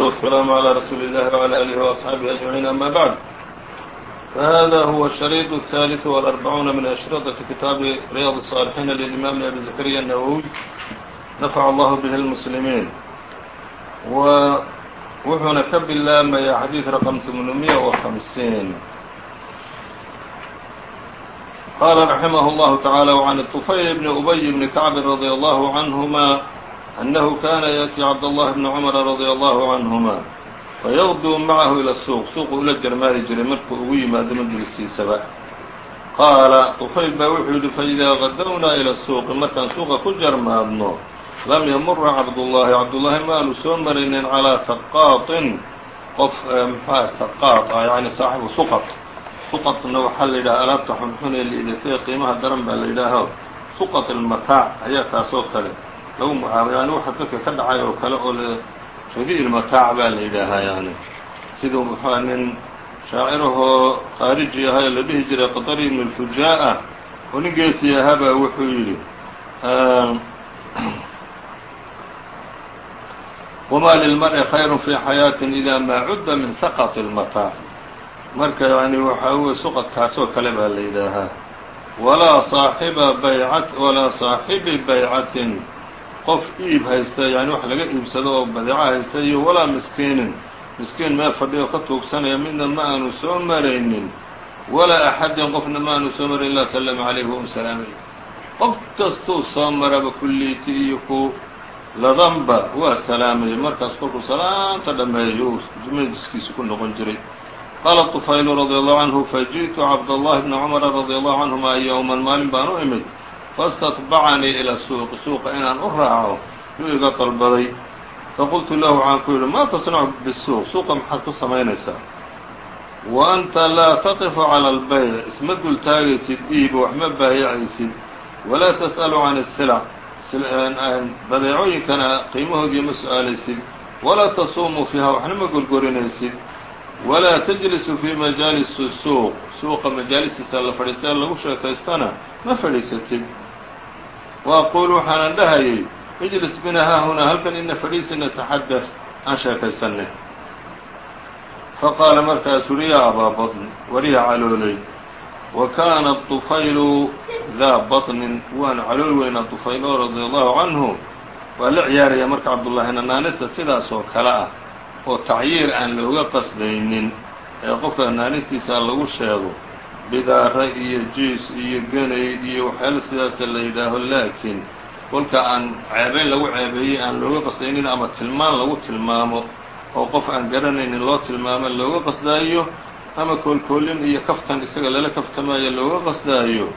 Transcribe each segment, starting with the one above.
والسلام على رسول الله وعلى آله وأصحابه أجمعين أما بعد فهذا هو الشريط الثالث والأربعون من أشرطة كتاب رياض الصالحين للإمام أبي زكريا النووي نفع الله به المسلمين wuxuuna ka bilaabmaya xadiid رقم ثمنمية وخمسين قال رحمه الله تعالى وعن الطفيل بن أبي بن كعب رضي الله عنهما أنه كان يأتي عبد الله بن عمر رضي الله عنهما فيغdو معه إلى السوq suuqu ula jarmaari jiray markuu ugu yimaado majliskiisaba qaala طufayl baa wuxuu yidhi faإidaa غadwnaa إلى السuuqi markaan suuqa ku jarmaadno lam ymura cabdullaahi cabdullaahi ma aanu soo maraynin calىa saqaaطin qof mxua saqaaط ah yani saaxibu suqط suqطna waxaa la yidhaha alaabta xunxun ee liidatay qiimaha daran baa la yidhaaho suqط الmataac ayaa taasoo kale lagu magacaabo yani waxa dadka ka dhacay oo kale oo radi mataac baa la yidhaahaa yani siduu muxua nin shaacirahoo khaariji ahaa ee la dhihi jiray qadari ibn اlfujaa oo nin geesi ahaabaa wuxuu yidhi wma lilmar'i khayr fi xayaaةi ida maa cudda min saqط الmataac marka yani waxaa weye suqadkaasoo kale baa la yidhaahaa walaa saaxiba baycat walaa saaxibi baycatin qof iib haysta yani wax laga iibsado oo badeeco haysta iyo walaa miskiinin miskiin meel fadhiyo ka tuugsanaya midna ma aanu soo maraynin. Walaa axadin qofna ma aanu soo marayn ilaa sallama calayhi wa salaamay qof kastuu soo maraba kulliiti iyo ku ladanba waa salaamaya. Markaas kolkuu salaamta uu majliskiisa ku noqon jiray. Qaala طufaylu radi allahu canhu fajiئtu cabdallahi bna cumara radi allahu canhuma yowman maalin baan u imid faاstatbacanii ila suuqi suuqa inaan u raaco yuu iga dalbaday faqultu lahu waxaan ku yidhi maa tasnacu bisuuq suuqa maxaad ku samaynaysaa wa anta laa taqifu calى اlbayc isma dul taagaysid iibo waxma baayacaysid walaa tas'alu can الsilac badeecooyinkana qiimahoodii ma su-aalaysid walaa tasuumu fiiha waxna ma gorgorinaysid walaa tajlisu fii majaalisi suuq suuqa majaalistiisa la fadhiistay lagu sheekaystana ma fadhiisatid wa aquulu waxaanan dhahayay ijlis bina haahunaa halkan ina fadhiisi nataxadaf aan sheekaysanay faqaala markaasuu uri yaa abaa baطn wariya caloolay wa kaana طufaylu daa baطnin waana calool weynaa طufaylo radia allahu canhu waa la ciyaaraya marka cabdullahina naanista sidaas oo kale ah oo tacyiir aan looga qasdaynin ee qofka naanistiisa lagu sheego bidaara iyo jiis iyo genay iyo waxyaalo sidaasa la yidhaaho laakiin kolka aan ceebayn lagu ceebeeyey aan looga qasdaynin ama tilmaan lagu tilmaamo oo qof aan garanaynin loo tilmaamo looga qasdaayo ama koolkoolin iyo kaftan isaga lala kaftamaayo looga qasdaayo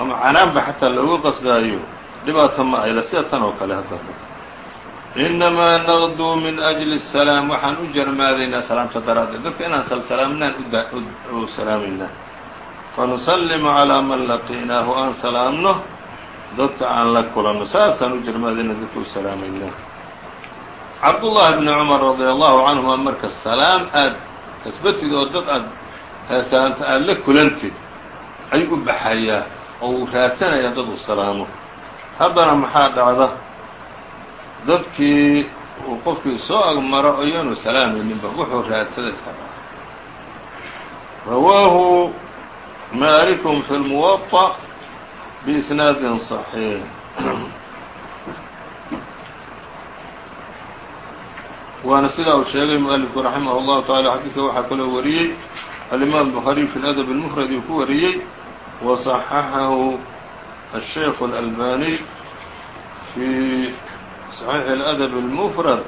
ama canaanba xataa looga qasdaayo dhibaato ma ayla. Sida tan oo kale hadda. Inamaa naqduu min ajli الsalaam waxaan u jarmaadaynaa salaamta daraaddeed. Dadka inaan salsalaamnaan u salaamaynaa fanusallimu calىa man laqiinaahu aan salaamno dadka aan la kulanno saasaan u jarmaadayna dadka u salaamaynaa cabdullaahi bni cumar radia allahu canhuma marka salaam aad kasbatid oo dad aad salaamta aada la kulantid ayuu u baxayaa oo uu raadsanayaa dad uu salaamo haddana maxaa dhacda dadkii uu qofkii soo agmaro iyaanu salaamayninba wuxuu raadsada iska dhaca rawaahu maalikum fi lmuwaطa biisnaadin صaxiix waana sidaa uu sheegay mualifku raximah اllahu taعala xadiidka waxaa kaloo wariyey alimaam الbukhaariy fi ladab اlmufrad uu ku wariyey waصaxaxahu الsheikh اlalbaniy fi صaxiix اladab اlmufrad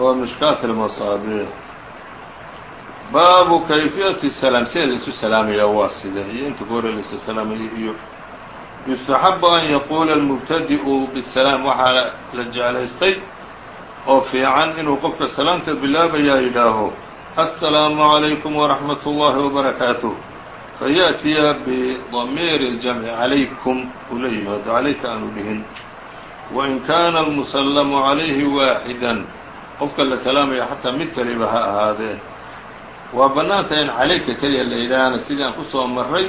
wa mishkaat اlmasaabiix baabu kayfiyati salaam sida laisu salaamaya waa side iyo inta ka hore laisa salaamaya iyo yustaxabu an yaquula almubtadi'u bisalaam waxaa la jeclaystay oo fiican inuu qofka salaamta bilaabayaa yidhaaho assalaamu عalaykum waraxmat اllahi wbarakaatuh fayaأtiya bidamiiri اljamci calaykum uu la yimaado calayka aanu dhihin wain kaana almusallamu calayhi waaxidan qofka la salaamaya xataa mid kaliba ha ahaadee waa bannaanta in calayka keliya la yidhaahana sidii aan ku soo marray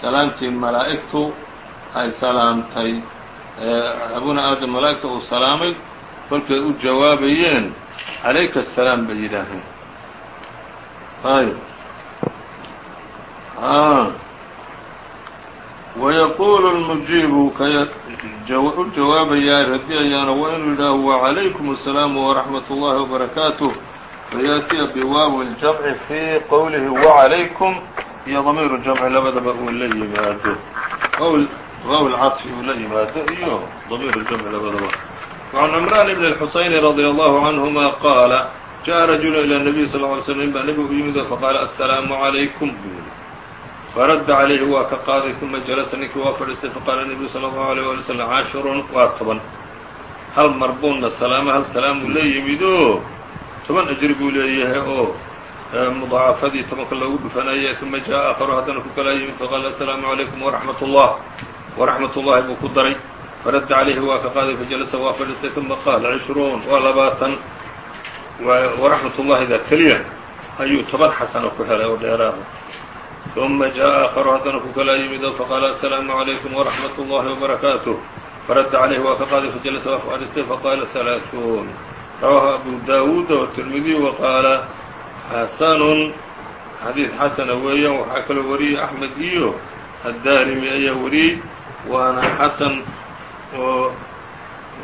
salaamtii malaa'igtu ay salaamtay abuna aadam malaa'igta uu salaamay kolkay u jawaabayeen calayka asalaam bay yidhaaheen ayb wayaquulu lmujiibu ka u jawaabayaa radiyayaana waa inuu yidhaaho wacalaykum asalaamu waraxmat ullahi wabarakaatuh fayaatiya biwaawi ljamci fii qowlihi wacalaykum iyo damiiru jamci labadaba uu la yimaado waaw lcaطfi uu la yimaado iyo damiiru jamci labadaba وعn cمrان بن الxuseyn رadي الله عanهma qaala jaءa rajul ilى النبي صلى اه عlي sلم nin baa nebigu u yimid faqaala السلaamu عalaykum buu yihi faradda عalayhi waa ka qaaday ثuma jalasa ninkii waa fadhiistay faqaala النبyu slى الlه عليه وaلي وسلم caashirun waa toban hal mar buuna salaamo hal salaamuu la yimid oo toban ajri buu leeyahay oo mudaacafadii tobanka loogu dhufanayay ثuma jaءa akharu haddana ku kalaa yimid faqaala السلaamu عalaykum وraxmat الlah وraxmat الlahi buu ku daray faradda calayhi waa ka qaaday fajalasa waa fadhiistay ثuma qaala cishruun waa labaatan waraxmat ullahida keliya ayuu toban xasano ku helay oo dheeraada ثuma jaءa akharu haddana ku kalaa yimid oo faqaala aلsalaamu عalaykum وraxmat اllahi وbarakaatuh faradda calayhi waa ka qaaday fajalasa waa fadhiistay faqaala ثalaaثuun rawaahu abu daawuud wالtirmidiy waqaala xasanun xadiid xasana weeyaan waxaa kaloo wariyey axmed iyo addaarimi ayaa wariyey waana xasan oo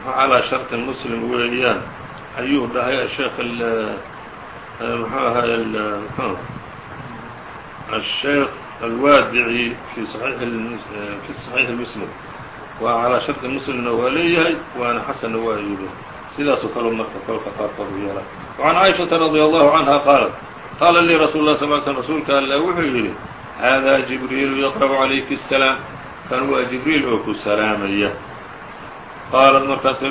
calىa sharطi muslim weeyaan ayuu dhahay asheekh mxuu ahay الsheekh alwaadici fi fi صaxiixi muslim waa calىa sharطi muslimna waa leeyahay waana xasanna waa yidhi sidaasoo kaleo marka kolka qaarkood u yeela وعan caaishaةa radي allahu canha qaalat qaala lii rasuul lah sl sl rasuulka alla wuxuu yidhi hada jibriilu yaqrأu عalayki الsalaam kan waa jibriil oo ku salaamaya qaalat markaas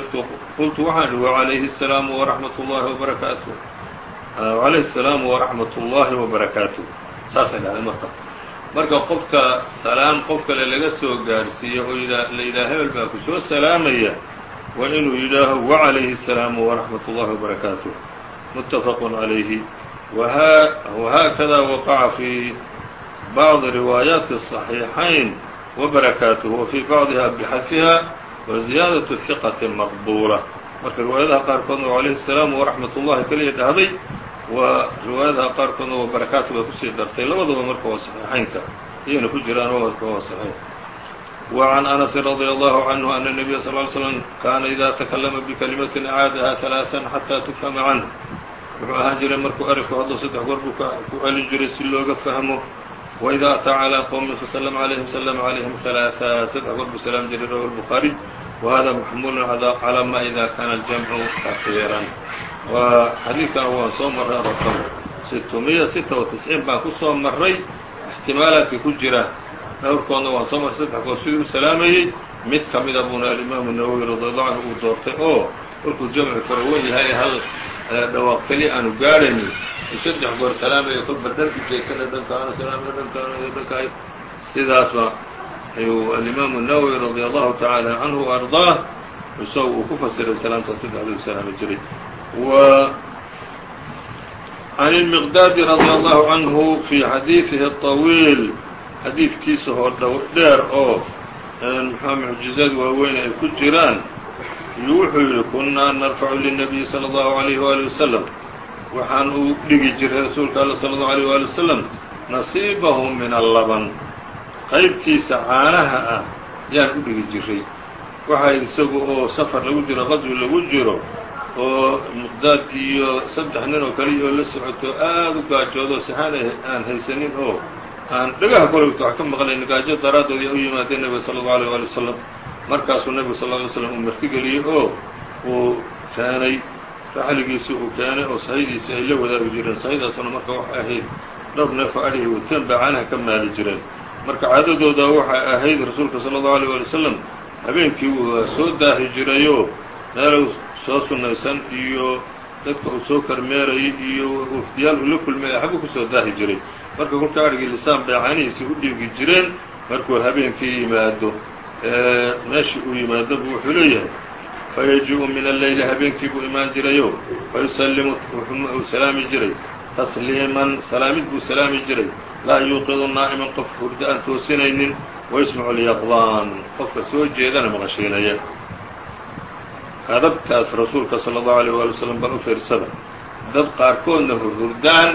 qultu waxaan ihi وعalayhi الsalaamu وraxmat اllahi وbarakaatuh وعalayhi الsalaamu وraxmat اllahi وbarakaatuh saasay dhahday marka marka qofka salaam qof kale laga soo gaarhsiiyo oo la yidhaha hebel baa ku soo salaamaya waa inuu yidhaaho وعalayhi الsalaamu وraxmat اllahi وbarakaatuh mutafaq عalayhi وhaakada waqaca fi bacضi riwaayaati الصaxiixayn وbarakaatuh وfي bacضiha bxadfiha وزiyaadaة ثiqati maqbuula marka riwaayadaha qaarkoodna وعalayhi الsalaam وraxmat ullahi keliya dhahday waa riwaayadaha qaarkoodna waa barakaatu bay kusii dartay labadaba marka waa صaxiixaynka iyayna ku jiraan marka waa صaxiix وعn أنس رضي الله عنه أن النبي صلى اه علي سلم kaana إida تklma بكلمة أعاadaha ثaلاثا حتى تfhma عanه wuxuu ahaan jiray markuu ereyku hadlo saddex goor buu ku celin jiray si looga fahmo وإida أtىa عlى qوم فsلم عlيهم سلم عlيهم ثaلاثا saddex goor buu salaam jiray rwاه البخاaري وhada محmul عlى ma إida kana الجمع أخيirا waa xadiidkan waan soo maray rqم ستمiya ستة وتسعيin baan ku soo maray اxtimaalaadka ku jira dhowrkoodna waa soo mar saddexkood sidii u salaamayey mid ka mida buuna alimaamu nawowi radiallahu canhu uu doortay oo kolkuu jamci karo weyahay hal dhawaaq keli aanu gaarhaynin u saddex goor salaamaya kolba dhan ujeedkana dhankaana salaamaya dhankaana iyo dhankaay sidaasba ayuu alimaamu nawowi radia allahu tacaala canhu ardaah isago uu ku fasiray salaamta saddexduu salaami jiray w can ilmiqdaadi radia allahu canhu fii xadiidihi aطawiil xadiidkiisa hoo dheer oo mxua mucjizad waaweyn ay ku jiraan iyo wuxuu yidhi kunaa narfacu lلنabiyi slى الlahu عalيh wali waslم waxaan u dhigi jiray rasuulka all slى الlaه عalيه wali waslم nasiibahu min allaban qaybtiisa caanaha ah yaan u dhigi jiray waxa isagu oo safar lagu jiro qadwi lagu jiro oo miqdaad iyo saddex nin oo kaliya oo la socoto aad u gaajoodo saxaan aan haysanin oo aan dhagaha kuleyto wax ka maqlayn gaajo daraaddood yaa u yimaadeen nebiga sala allau alيyh waali wasalam markaasuu nebigu sal lla ly slam uu martigeliyey oo uu keenay raxligiisii uu keenay oo sahydiisii ay la wadaagi jireen. Sahaydaasuna marka waxay ahayd dhowr neefa adhihi wateen bay caanaha ka maali jireen. Marka caadadooda waxay ahayd rasuulka sala allau alيyh waali wasalam habeenkii waa soo daahi jirayoo meelow soo sunnaysan iyo dadka uu soo kormeerayay iyo wafdiyaal uu la kulmay axbuu ku soo daahi jiray marka kolka adhigii lisaan bay caanihiisii u dhiigi jireen markuu habeenkii yimaado meeshii uu yimaado buu wuxuu leeyahay fayaji-u min alleyli habeenkii buu imaan jirayo fayusalimu uu salaami jiray tasliiman salaamid buu salaami jiray laa yuuqidu naa'iman qof hurdo aan toosinaynin waysmacu lyaqdaan qofka soo jeedana maqashiinaya adabtaas rasuulka sala allahu alيyh waali wasalam baa u fiirsada. Dad qaarkoodna hurhurdaan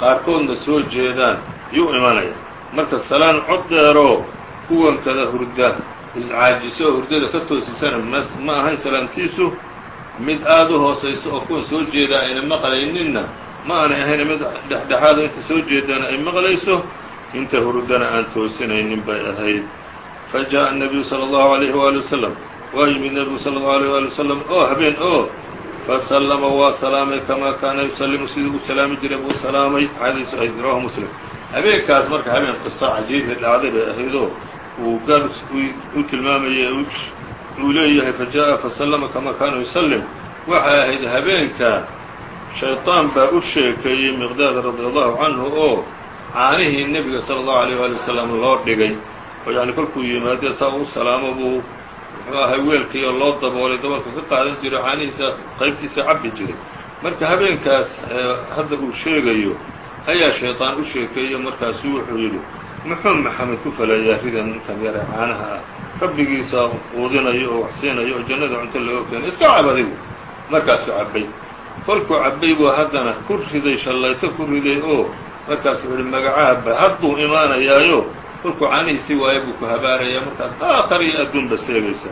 qaarkoodna soo jeedaan yuu imanaya marka salaan cod dheeroo kuwan kada hurda iscaajiso oo hurdada ka toosisana ma ahayn salaantiisu mid aada u hoosayso oo kuwan soo jeedaa ayna maqlayninna ma aanay ahayn mid dhexdhexaado inta soo jeedana ay maqlayso inta hurdana aan toosinaynin bay ahayd fa jaءa الnabiyu salى الlahu عalيhi wali wasalam waa yimid nebigu salى الlahu عalيه wali wasalam oo habeen oo fasallama waa salaamay kamaa kaana yusallimu sidii u salaami jiray buu salaamay xadiis ahayd rawahu muslim habeenkaas marka habeen qiso cajiibi dhacday bay ahaydoo uu gaal u tilmaamayay uu leeyahay fajaءa fasallama kamaa kaana yusallim waxay ahayd habeenka shayطaan baa u sheekeeyey miqdaad radi allahu canhu oo caanihii nebiga salى الlahu عalيه wali wasalam loo dhigay oo yani kolkuu yimaade saa u salaamo buu muxuu ahay weelkiioo loo daboolay daboolka ka qaadan jiro caanihiisaas qaybtiisa cabbi jiray marka habeenkaas hadda uu sheegayo ayaa shayطaan u sheekeeyo markaasuu wuxuu yidhi muxuu maxamed ku falayaa ridan intan yare caanaha ah? Rabbigiisa quudinayo oo wax siinayo oo jannada cunto looga keenay iska cabaday markaasuu cabbay. Kolkuu cabbay buu haddana ku riday shallayto ku riday oo markaasuu yihi magacaaba hadduu imaanayaayo kolkuu caanihiisii waayo buu ku habaarayaa markaas. Aakhar iyo adduunba seegaysa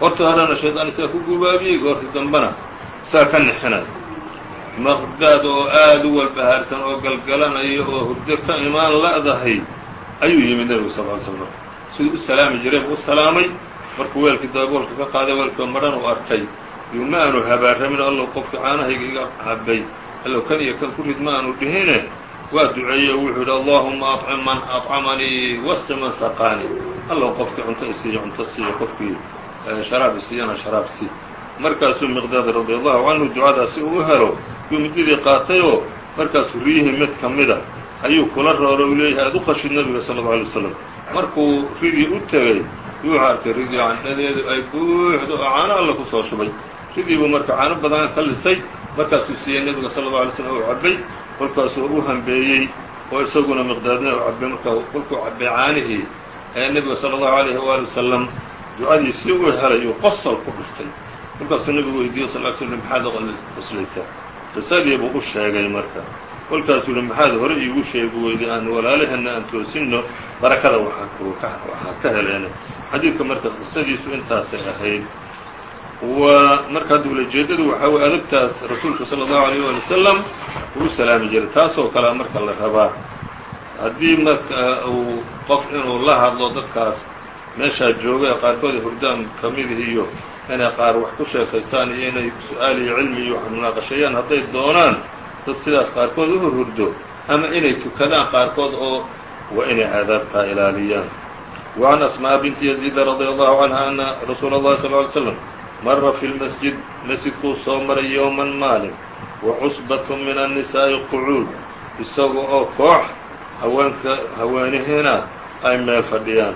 horta horena shaydaan isaga ku gubaabiyey goorta dambena saa ka nixinaya maqdaad oo aada u walbahaarsan oo galgalanayo oo hurdo ka imaan la'dahay ayuu yimid nebigu sal slm siduu u salaami jiray buu u salaamay. Markuu weelkii daboolka ka qaaday weelkii madhan uu arkay yuu ma aanu habaaramin allow qofkii caanahayga iga cabbay allow kan iyo kan ku rid ma aanu dhihine waa duceeyey oo wuxuu yidhi allahuma aطcim man aطcamanii wasqi man saqaanii allow qofkii cunto isiiyo cunto siiyo qofkii sharaab isiiyana sharaab sii markaasuu miqdaad radi allahu canhu ducadaasi uu helo yuu mididii qaatayoo markaasuu riyihii mid ka mida ayuu kula rooro u leeyahay aad u qashid nebiga sala allau alay wasalam markuu ridii u tegey yuu arkay ridii candhadeedu ay buuxdo oo caano alla ku soo shubay. Ridii buu marka caano badan ka lisay markaasuu siiyey nebiga sala allau alay slam uu cabbay kolkaasuu u hambeeyey oo isaguna miqdaadna u cabbay marka kolkuu cabbay caanihii ee nebiga sala allahu alayhi waali wasalam ducadiisii u helay uu qosol ku dhuftay kolkaasuu nebigu weydiiyey sal l slam maxaad qoslaysaa qisadii buu u sheegay marka. Kolkaasuu yihi maxaad hore iigu sheegi weyday aan walaalaheenna aan toosinno barakada waxaa ka heleene xadiidka marka qisadiisu intaasay ahayd wa marka hadda ulajeedadu waxaa weye adabtaas rasuulka sala allahu alayh waali wasalam uu u salaami jiray taasoo kalea marka la rabaa haddii marka uu qof inuu la hadlo dadkaas meeshaa jooga ee qaarkood ay hurdaan ka midihi iyo inay qaar wax ku sheekaystaan iyo inay su-aal iyo cilmi iyo wax munaaqasheeyaan hadday doonaan dad sidaas qaarkood u hurhurdo ama inay tukadaan qaarkood oo waa inay aadaabtaa ilaaliyaan وعn أسmاء بنت يزيد رضي الله عنها أن رsuuل الlhi صلى اه علي سلم mara fi lmasjid masjidkuu soo maray yowman maalin wa cusbatu min annisaa'i qucuud isaga oo koox haweenka haweenihiina ay meel fadhiyaan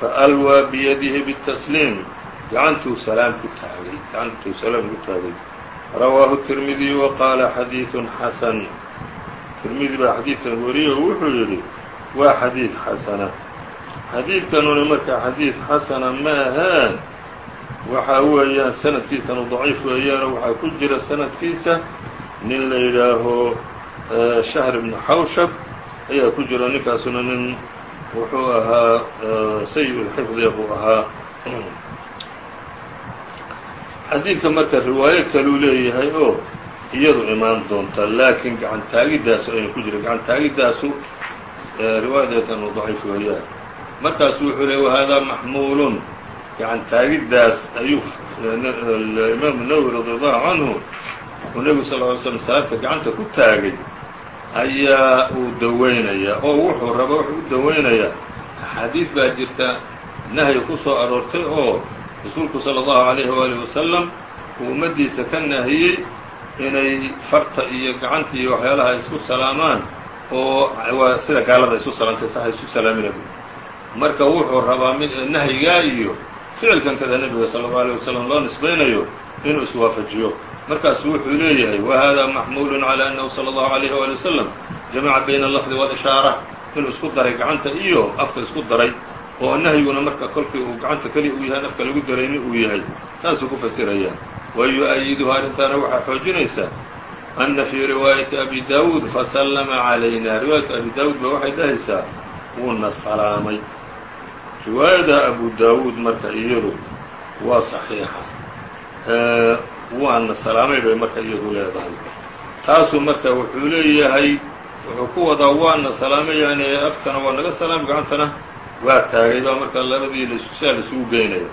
fa alwaa biyadihi bitasliim gacantuu salaam ku taagay gacantuu salaam ku taagay rawaahu tirmidiyu wa qaala xadiidun xasan tirmidi baa xadiidkan wariye oo wuxuu yidhi waa xadiid xasana xadiidkanuna marka xadiid xasana ma aheen waxaa weeyaan sanadkiisanu daciif weeyaanoo waxaa ku jira sanadkiisa nin la yidhaaho shahr ibnu xawshab ayaa ku jira ninkaasuna nin wuxuu ahaa sayi lxifdiya buu ahaa. Xadiidka marka riwaayo kaluu leeyahay oo iyadu imaan doonta laakiin gacan taagidaasu ayna ku jirin gacan taagidaasu riwaayadeetanu daciif weeyaan markaasu wuxuu leey wahaadaa maxmuulun yan taagiddaas ayuu imaamu nawwi radiallahu canhu uu nebigu sal ly slm saarka gacanta ku taagay ayaa uu daweynayaa oo wuxuu raba wuxuu u daweynayaa axaadiid baa jirta nahyi ku soo aroortay oo rasuulku sala allahu alayhi waalihi wasalam uu ummaddiisa ka nahiyey inay farta iyo gacanta iyo waxyaalaha isku salaamaan oo waa sida gaalada isu salaamtay sax isu salaamina marka wuxuu rabaa mid nahyigaa iyo ficilkan kada nebiga salى اlه alيه wasalam loo nisbaynayo inuu iswaafajiyo markaasu wuxuu leeyahay wahada maxmuul calى annahu salى اllahu عalayh wali wasalam jamaca bayna alafdi wاlishaara inuu isku daray gacanta iyo afka isku daray oo nahyiguna marka kolkii uu gacanta keliya uu yahay afka lagu darayni uu yahay saasuu ku fasiraya wa yu-ayiduhu arrintaana waxaa xoojinaysaa ana fii riwaayati abi daawuud fasallama calayna riwaayatu abi daawuud ba waxay dhahaysaa wuuna salaamay riwaayada abu daawuud marka iyadu waa صaxiixa waana salaamay bay marka iyadu leedahay. Taasuu marka wuxuu leeyahay wuxuu ku wadaa waana salaamay yani afkana waa naga salaamay gacantana waa taagay baa marka labadii saa laisugu geynayo.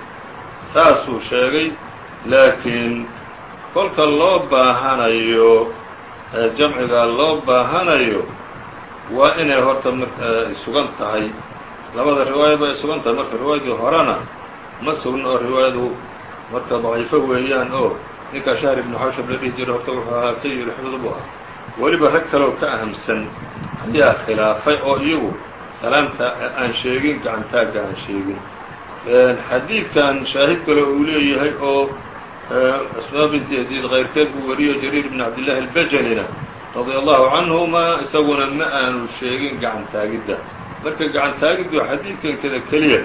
Saasuu sheegay laakiin kolka loo baahanayo jamciga loo baahanayo waa inay horta ay sugan tahay labada riwaayaba ay sugan tahay. Marka riwaayadii horena ma sugna oo riwaayadu marka daciifo weeyaan oo ninkaa shahr ibnu xawshab la dhihi jira horta wuxuu ahaa sayid xifd bu ah weliba rag kaloo ka ahamsan ayaa khilaafay oo iyagu salaamta aan sheegin gacantaagga aan sheegin. Xadiidkan shaahid kale uu leeyahay oo asmaa binti yaziid kayrkeed uu wariyo jariir bn cabdillahi albajalina radia allahu canhuma isaguna ma aanu sheegin gacantaagidda marka gacantaagiddu xadiidkankada keliya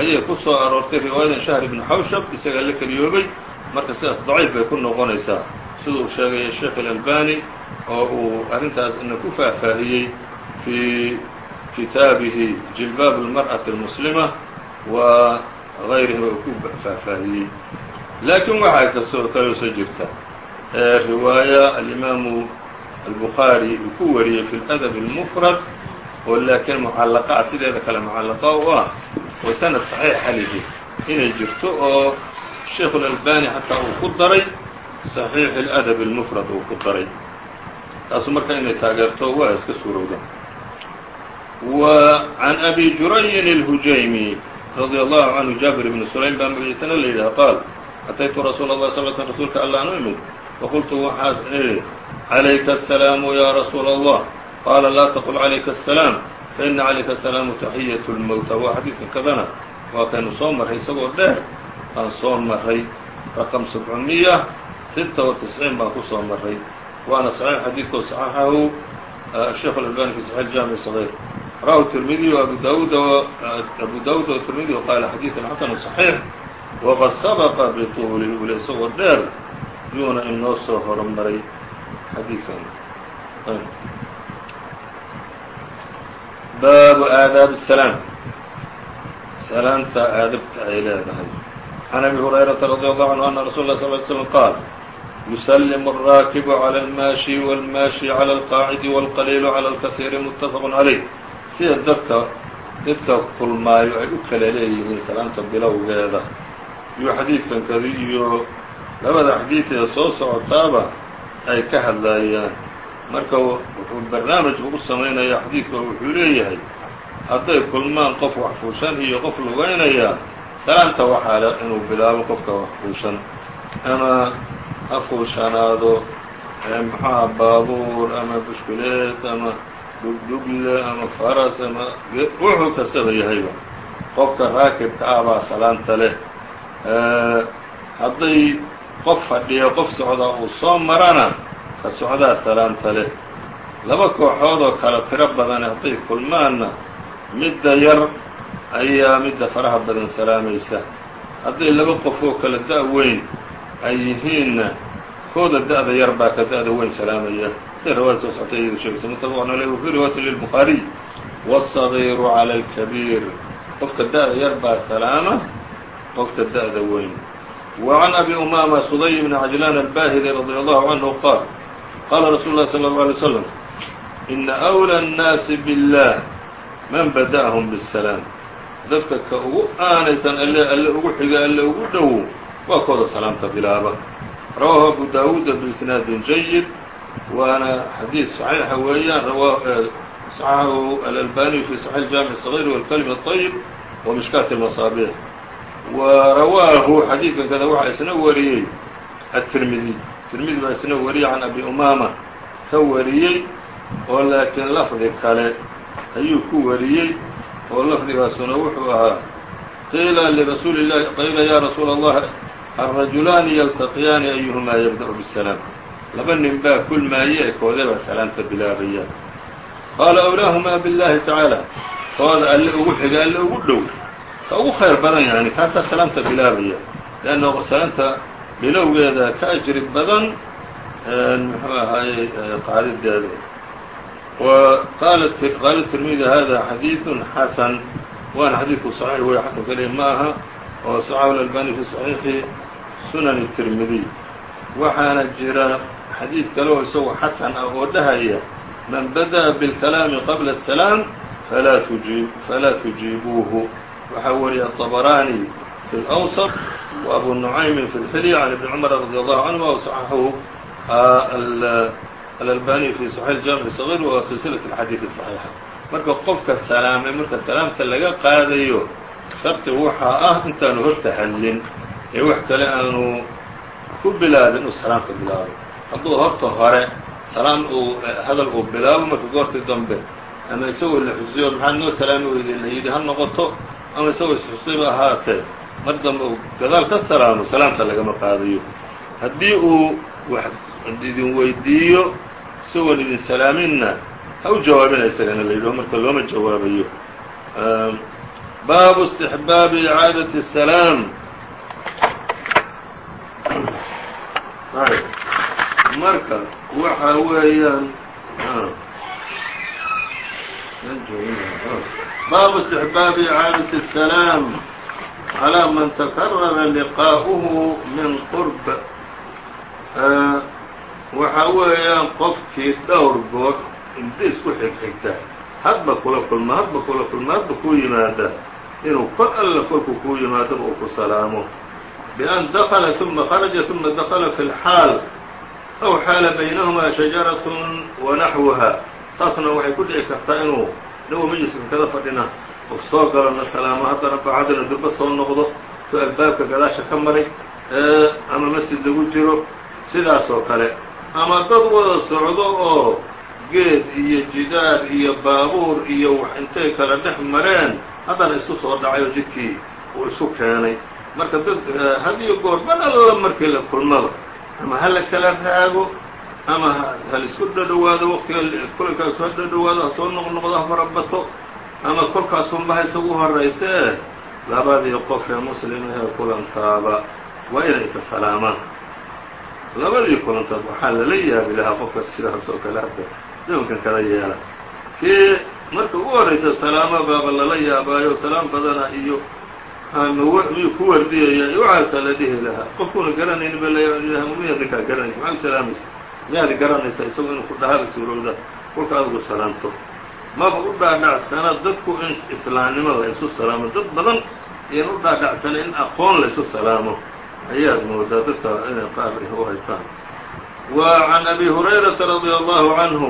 ayay ku soo aroortay riwaayadan shahr ibnu xawshab isagaa la keliyoobay marka sidaas daciif bay ku noqonaysaa sida uu sheegay sheekh اlalbani oo uu arrintaasna ku faahfaahiyey fii kitaabihi jilbaab اlmarأaةi اlmuslima wa غayrihima uu ku faahfaahiyey laakiin waxaa kasoo kalooso jirta riwaaya alimaamu albukhaari uu ku wariyey fi اladab اlmfrad oo laakiin mucallaqaa sideeda kale mucallaqa u ah oo sanad saxiixa lihi inay jirto oo sheikhu اlalbani xataa uu ku daray صaxiix اladab اlmfrad uu ku daray taasu marka inay taageerto waa iska suurowda wa can abi jurayin اlhujaymi radي allahu canhu jaabir ibni sulaym baa magaciisana la yidhaha qaal ataytu rasuula اlah sl sl rasuulka allaan u imid faqultu waxaas idhi calayka aلsalaamu ya rasuula allah qaala laa taqul calayka asalaam fa ina calayka asalaamu taxiyatu lmowta waa xadiidkan kadana waa kaynu soo marray isagoo dheer baan soo marray raqam sabcumiya sita wa tisciin baan ku soo marray waana saxiix xadiidkoo saxaxahu sheikh alalbani fi saxiix jaamic sagiir rahu tirmidiy abu daud abu daawuud oo tirmidiy qaala xadiidun xasanun saxiix waqad sabaqa bituuli ule isagoo dheer yuuna inoo soo horumaray xadiidkan baabu aadاaب السلام salaamta aadabta ay leedahay عن أبي هريرة رضي الله عنه أن رsuل الله صلى اه عليه وسلم قال يسلم الراكب على الماشي والماشي على القاacد والqليل على الكثير متفق عليه sida dadka dadka kulmaayo ay u kala leeyihiin salaamta bilowgeeda iyo xadiidkan kadi iyo labada xadiidee soo socotaaba ay ka hadlayaan marka wuxuu barnaamijku u samaynaya xadiidka wuxuu leeyahay hadday kulmaan qof waxfuushan iyo qof lugaynaya salaamta waxaa le inuu bilaabo qofka wax fuushan. Ama ha fuushanaado maxaha baabuur ama bushkuleed ama dhugdhugle ama faras ama wuxuu kastaba yahayba. Qofka raakibka ah baa salaamta leh. Hadday qof fadhiya qof socdaa uu soo marana ka socdaa salaamta leh laba kooxood oo kala tiro badan hadday kulmaanna midda yar ayaa midda faraha badan salaamaysa hadday laba qof oo kala da' weyn ay yihiinna kooda da'da yar baa ka da'da weyn salaamaya sida riwaayad soo soctay iyadu sheegaysa mutafaqun aleyh wafii riwaayati lilbukhaariy wالصaغيiru عalى الكaبيir qofka da'da yar baa salaama qofka da'da weyn وعn أbي أmامة صuday بن عجلان الbاhلي رضي الله عنه qاal qاla رasuل الlه صلى الله عليه وسلم إنa أولى الناaس بالله man badأهم بالسلام dadka ka ugu aanaysan alle alle ugu xiga alle ugu dhowow waa kooda salaamta bilaaba rawaahu abu daawuuda biisnaadin jayid waana xadiid صaxiixa weeyaan صaxaxahu alalbaniyu fi صaxiix الjaamiع الصغيr wاlkalm الطayب ومishkaat الmaصaabiح wa rawaahu xadiidkan kada waxaa isna wariyey aلtirmidi tirmidi baa isna wariyey can abi umama ka wariyey oo laakiin lafdi kale ayuu ku wariyey oo lafdigaasuna wuxuu ahaa qiila lirasuuli اlahi qiila ya rasuula allah alrajulaani yaltaqiyaani ayuhumaa yabda'u bالsalaam laba nin baa kulmaaye ee koodebaa salaamta bilaabaya qaala awlaahumaa biاllahi tacaala kooda alle ugu xiga alle ugu dhow ka ugu khayr badan yani kaasaa salaamta bilaabaya leanna salaamta bilowgeeda ka ajri badan muxuu ahaayey qaadideeda qaala tirmidi hada xadiiثu xasan waana xadiidku صaxiix wey xasan keliya ma aha oo صaxahu اlalbani fi صaxiixi sunan الtirmidiy waxaana jira xadiid kale oo isagoo xasan ah oo dhahaya man badaأa bاlkalaami qabla الsalaam falaa tujiibuuhu waxaa weriya aلطabrani fi اlأwsط وabu nuعaymin fi اlxilya can ibni cmr radي allahu canهuma وصaxaxahu alalbani fi صaxiix اjaamiع الصغيr wa silsilaة اxadiiث الصaxiixa marka qofka salaamay marka salaamta laga qaadayo shardi waxaa ah intaanu horta hadlin ee wax kale aanu ku bilaabin uu salaamta bilaabo hadduu horta hore salaam uu hadal uu bilaabo marka goortii dambe ama isagoo la xusiyo maxaad noo salaami weyday la yidhi ha noqoto ama isagoo isxusayba ahaatee mar dambe uu gadaal ka salaamo salaamta lagama qaadayo haddii uu wax idin weydiiyo isagoon idin salaaminna ha u jawaabina isagana la yidhaho marka looma jawaabayo baabu istixbaabi icaadati الsalaam marka waxa weeyaan baabu istixbaabi icaadati الsalaam calى man takarara liqaa'uhu min qurb waxa weeyaan qofkii dhowr goor inta isku xigxigta hadba kula kulma hadba kula kulma hadba kuu yimaada inuu kor alla kolkuu kuu yimaadaba uu ku salaamo بأn dkla ثuma kharaja ثuma dakla fi اlxaal أw xaala baynaهmaa شhaجaraة وanaxوuha saasna waxay ku dhici kartaa inuu dhowr majliska kada fadhina u soo galo na salaamo haddana bacdina durba soo noqdo tu albaabka gadaasha ka maray ama masjid lagu jiro sidaas oo kale. Ama dad wada socdo oo geed iyo jidaar iyo baabuur iyo wax intay kala dhex mareen haddana isku soo dhacay oo jidkii uu isu keenay. Marka dad had iyo goor ban alla markii la kulmaba ama ha la kala raago ama hal isku dhadhowaado waqtiga kulankaas ha dhadhowaado ha soo noqnoqdo ha farabato ama kolkaasunba ha isagu horaysa ee labadii qof ee muslimahee kulantaaba waa inay isa salaamaan labadii kulantaaba waxaa lala yaabi lahaa qofka sidaas oo kale hadda dawankan kada yeela. Kii marka ugu horraysa salaamo baaba lala yaabaayo salaam badana iyo miyuu ku wardiyaya waxaasaa la dhihi lahaa. Qofkuuna garanayni ba miyaad ninkaa garanaysa maxaa u salaamaysa miyaad garanaysa isagu inuu ku dhahaaba suurowda kolka adigu salaamto maba u dhaadhacsana dadku in islaamnimo la isu salaamo. Dad badan iyan u dhaadhacsana in aqoon la isu salaamo. Ayaad moodaa dadka inay qaar u haysaan wa can abi hurayrata radi allahu canhu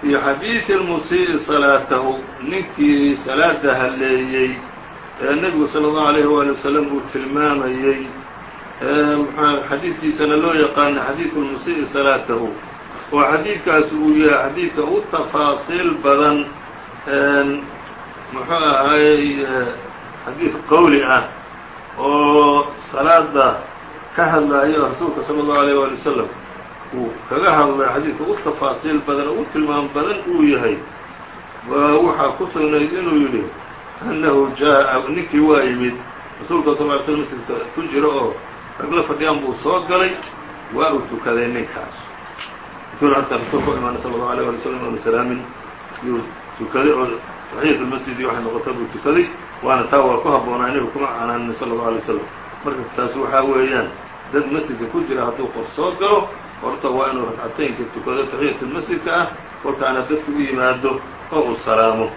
fii xadiidi musii'i salaatahu ninkii salaada halleeyey ee nebigu sala allahu alayhi waali wasalam uu tilmaamayey xadiidkiisana loo yaqaana xadiidu musii'i salaatahu oo xadiidkaas uu yahay xadiidka u tafaasiil badan muxuu ahaayey xadiid qowli ah oo salaada ka hadlaayo rasuulka salى الlaه عalيه wali waslm uu kaga hadlay xadiidka u tafaasiil badan oo u tilmaam badan uu yahay waxaa ku sugnayd inuu yidhi annahu jaaءa ninkii waa yimid rasuulka sal ly slm masjidka ku jiro oo ragla fadhiyaan buu soo galay waa uu tukaday ninkaas intuuna hataa rasuulka u imaanay sala allahu alيyه wali slm oonu salaamin yuu tukaday oo taxiyat lmasjidi waxay noqota buu tukaday waana taa waa ku habboonaa nebigu kuma canaanin sala allahu alay wasalam marka taasi waxaa weeyaan dad masjidka ku jira hadduu qof soo galo horta waa inuu ragcataynka tukado taxiyat lmasjidka ah kolkaana dadku u yimaado oo uu salaamo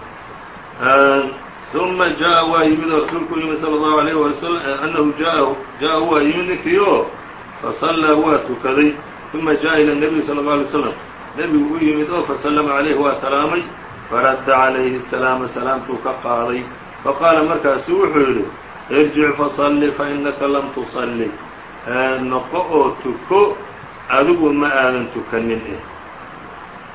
ثuma jaءa waa yimid oo rasuulku u yimid salى الlaهu عalيه walي وsلم أnnahu jaءa waa yimid ninkii oo fasallaa waa tukaday ثuma jaءa ilى النebiي salى الlه عalيه وsلم nebigu u yimid oo faslma عalayh waa salaamay faradda عalayhi السalaama salaamtuu ka qaaday faqaala markaasu wuxuu yidhi irjic faصli fainaka lam tuصli noqo oo tuko adigu ma aadan tukanin eh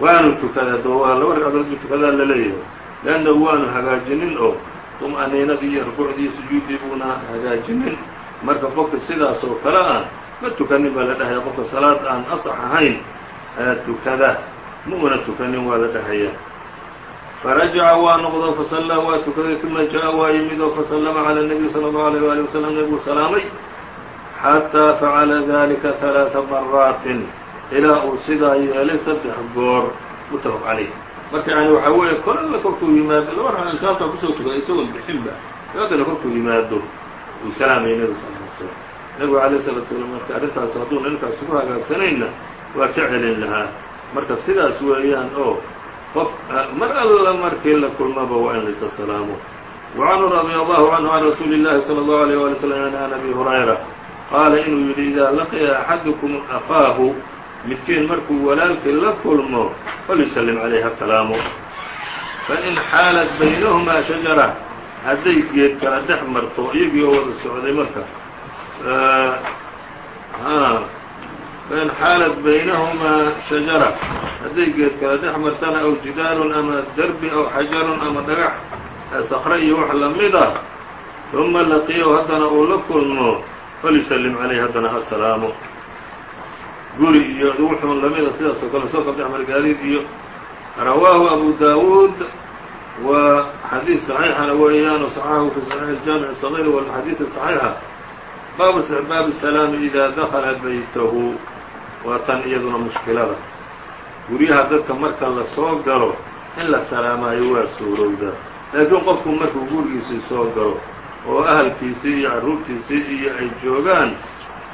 waanu tukaday addo waa laba ragcadood bu tukadaa la leeyahay leannahu waanu hagaajinin oo tum'aniinadii iyo rukuucdii sujuuddii buuna hagaajinin marka qofka sidaas oo kale ah ma tukanin baa la dhahaya qofka salaad aan asax ahayn tukada ma una tukanin waa la dhahaya farajaca waa noqdo fasallaa waa tukaday uma jaءa waa yimid oo fasallama calى الnabiy salى الlaه عalيه wali waslm nebiguu salaamay xataa facala dalika ثalaaثa maraatin ilaa uu sidaa yeelay saddex goor mutafaq calayh marka yani waxaa weeye kolalla kolkuu yimaado laba ragca intaabtaa kusoo tukada isagoon bixinba dabaddana kolkuu yimaado uu salaamayay nebigu sal ly slm nebigu alayه الsalatu slam marka arrintaas hadduuna ninkaas ugu hagaagsanayna waa ka celin lahaa marka sidaas weeyaan oo qof mar alla markii la kulmaba waa in laysa salaamo وcanhu radي allahu canhu can rasuuli الlahi slى الlaه عalيه walي slm an abi hurayra qaala inuu yidhi idaa laqiya axadukum akaahu midkiin markuu walaalkii la kulmo falyuslim calayha salaamo fain xaalat baynahumaa shajara hadday geed kala dhex marto iyagii oo wada socday marka fain xaalat baynahumaa shajara hadday geed kala dhex martana aw jidaalun ama derbi aw xajarun ama dhagax sakre iyo wax lamid ah uma laqiyahu haddana uu la kulmo falyuslim calayh haddana asalaamo guri iyo wuxuun lamida sidaas oo kale soo kala dhex mara gaadiid iyo rawaahu abu daawuud waa xadiid صaxiixana weeyaan صaxaxahu fi صaxiix الjaamiع الصغيr wاlxadiid صaxiixa baabu istixbaabi الsalaami ida dakala baytahu waa tan iyaduna mushkilada guryaha dadka marka la soo galo in la salaamaayo waa suurowdaa laakiin qofku markuu gurigiisii soo galo oo ahalkiisii iyo carruurtiisii iyo ay joogaan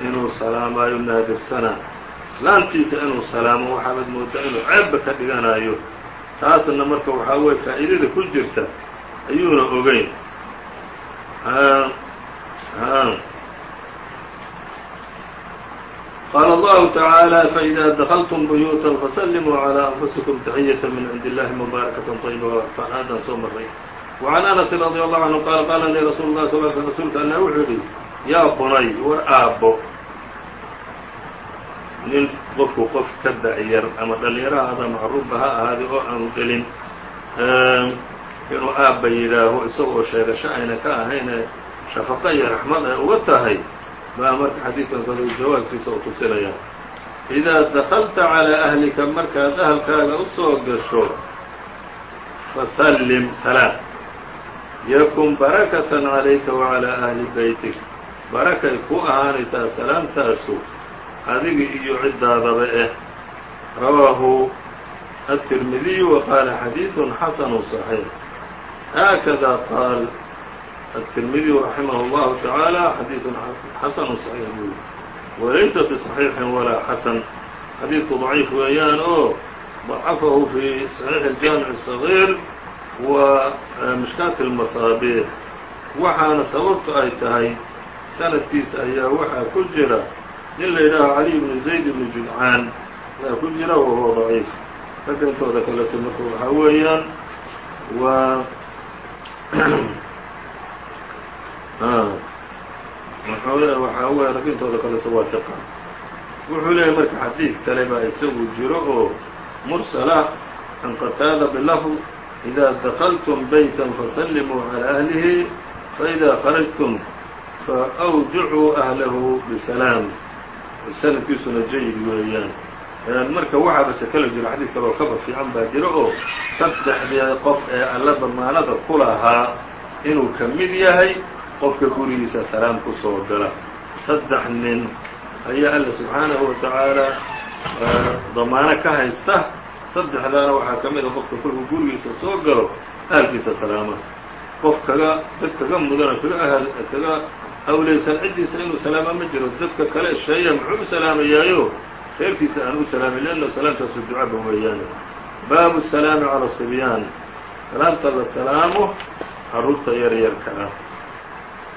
inuu salaamaayo naadirsanaa islaantiisa inuu salaamo waxaabad moodaa inuu ceebba ka dhiganayo taasna marka waxaa weye faa'iidada ku jirta ayuuna ogeyn qaala allahu taعaalى faإida dakltm buyuuta fasalimuu عalى anfusikum taxiyaة min cindi اllahi mubaarakaة طayba faadaan soo maray وعn أنس رضي الله عنه qال qاla lii rasuul الlah sl ل rsulka alla wuxuu yihi yaa bunay war aabbo nin qofku qof ka dacyar ama dhalinyarahaada macruuba ha ahaaday oo aanu dhelin inuu aabba yidhaaho isagoo sheegasho ayna ka ahayne shafaqo iyo raxmad ay uga tahay baa marka xadiidkan kale jawaaskiisa u tusinaya إidaa daklta calىa أhlika markaad ahalkaaga u soo gasho fasallim salaam yakun barakatan calayka wacalaa ahli beytik barakay ku ahaanaysaa salaamtaasu adigi iyo ciddaadaba eh rawaahu التirmidiyu وaqaala xadiiثun xasanu صaxiix haakada qaal التirmidiyu raximah اllahu taعaalى xadiiثun xasanu صaxiix buu yihi walaysa bصaxiixin walaa xasan xadiidku ضaciif weeyaan oo ضacafahu fi صaxiix الjaamiع الصغيir wa mishkaat اlmasaabiix waxaana sababtu ay tahay sanadkiisa ayaa waxaa ku jira nin la yidhaaho caliy bnu zayd bnu judcaan ayaa ku jira wahuwa daciif ragga intooda kalese marka waxaa weeyaan waa waxaa weya ragga intooda kalese waa hiqa wuxuu leeyahy marka xadiid kale baa isagu jiro oo mursala can qataada bilafd إida dakltm bytا fasalimuu عalى أhlihi faإida kharajtum faأwjicuu أhlahu bsalaam sanadkiisuna jayid weeyaan marka waxaaba se kala jiro xadiid kaloo kaba fiican baa jiro oo saddexdii qof ee alla damaanada ku lahaa inuu ka mid yahay qofka gurigiisa salaam ku soo gala. Saddex nin ayaa alla subxaanahu wa taعaalى damaano ka haysta. Saddexdaana waxaa ka mid a qofka kolkuu gurigiisa soo galo ahalkiisa salaama. Qof kaga dad kaga mudana kaga kaga awlaysan ciddiisa inuu salaama ma jiro. Dadka kale sheeya muxuu u salaamayaayo reerkiisa aan u salaamin leanna salaamtaasu ducaba weeyaane. Baabu salaami cala sibyaan salaamta la salaamo carruurta yaryarka ah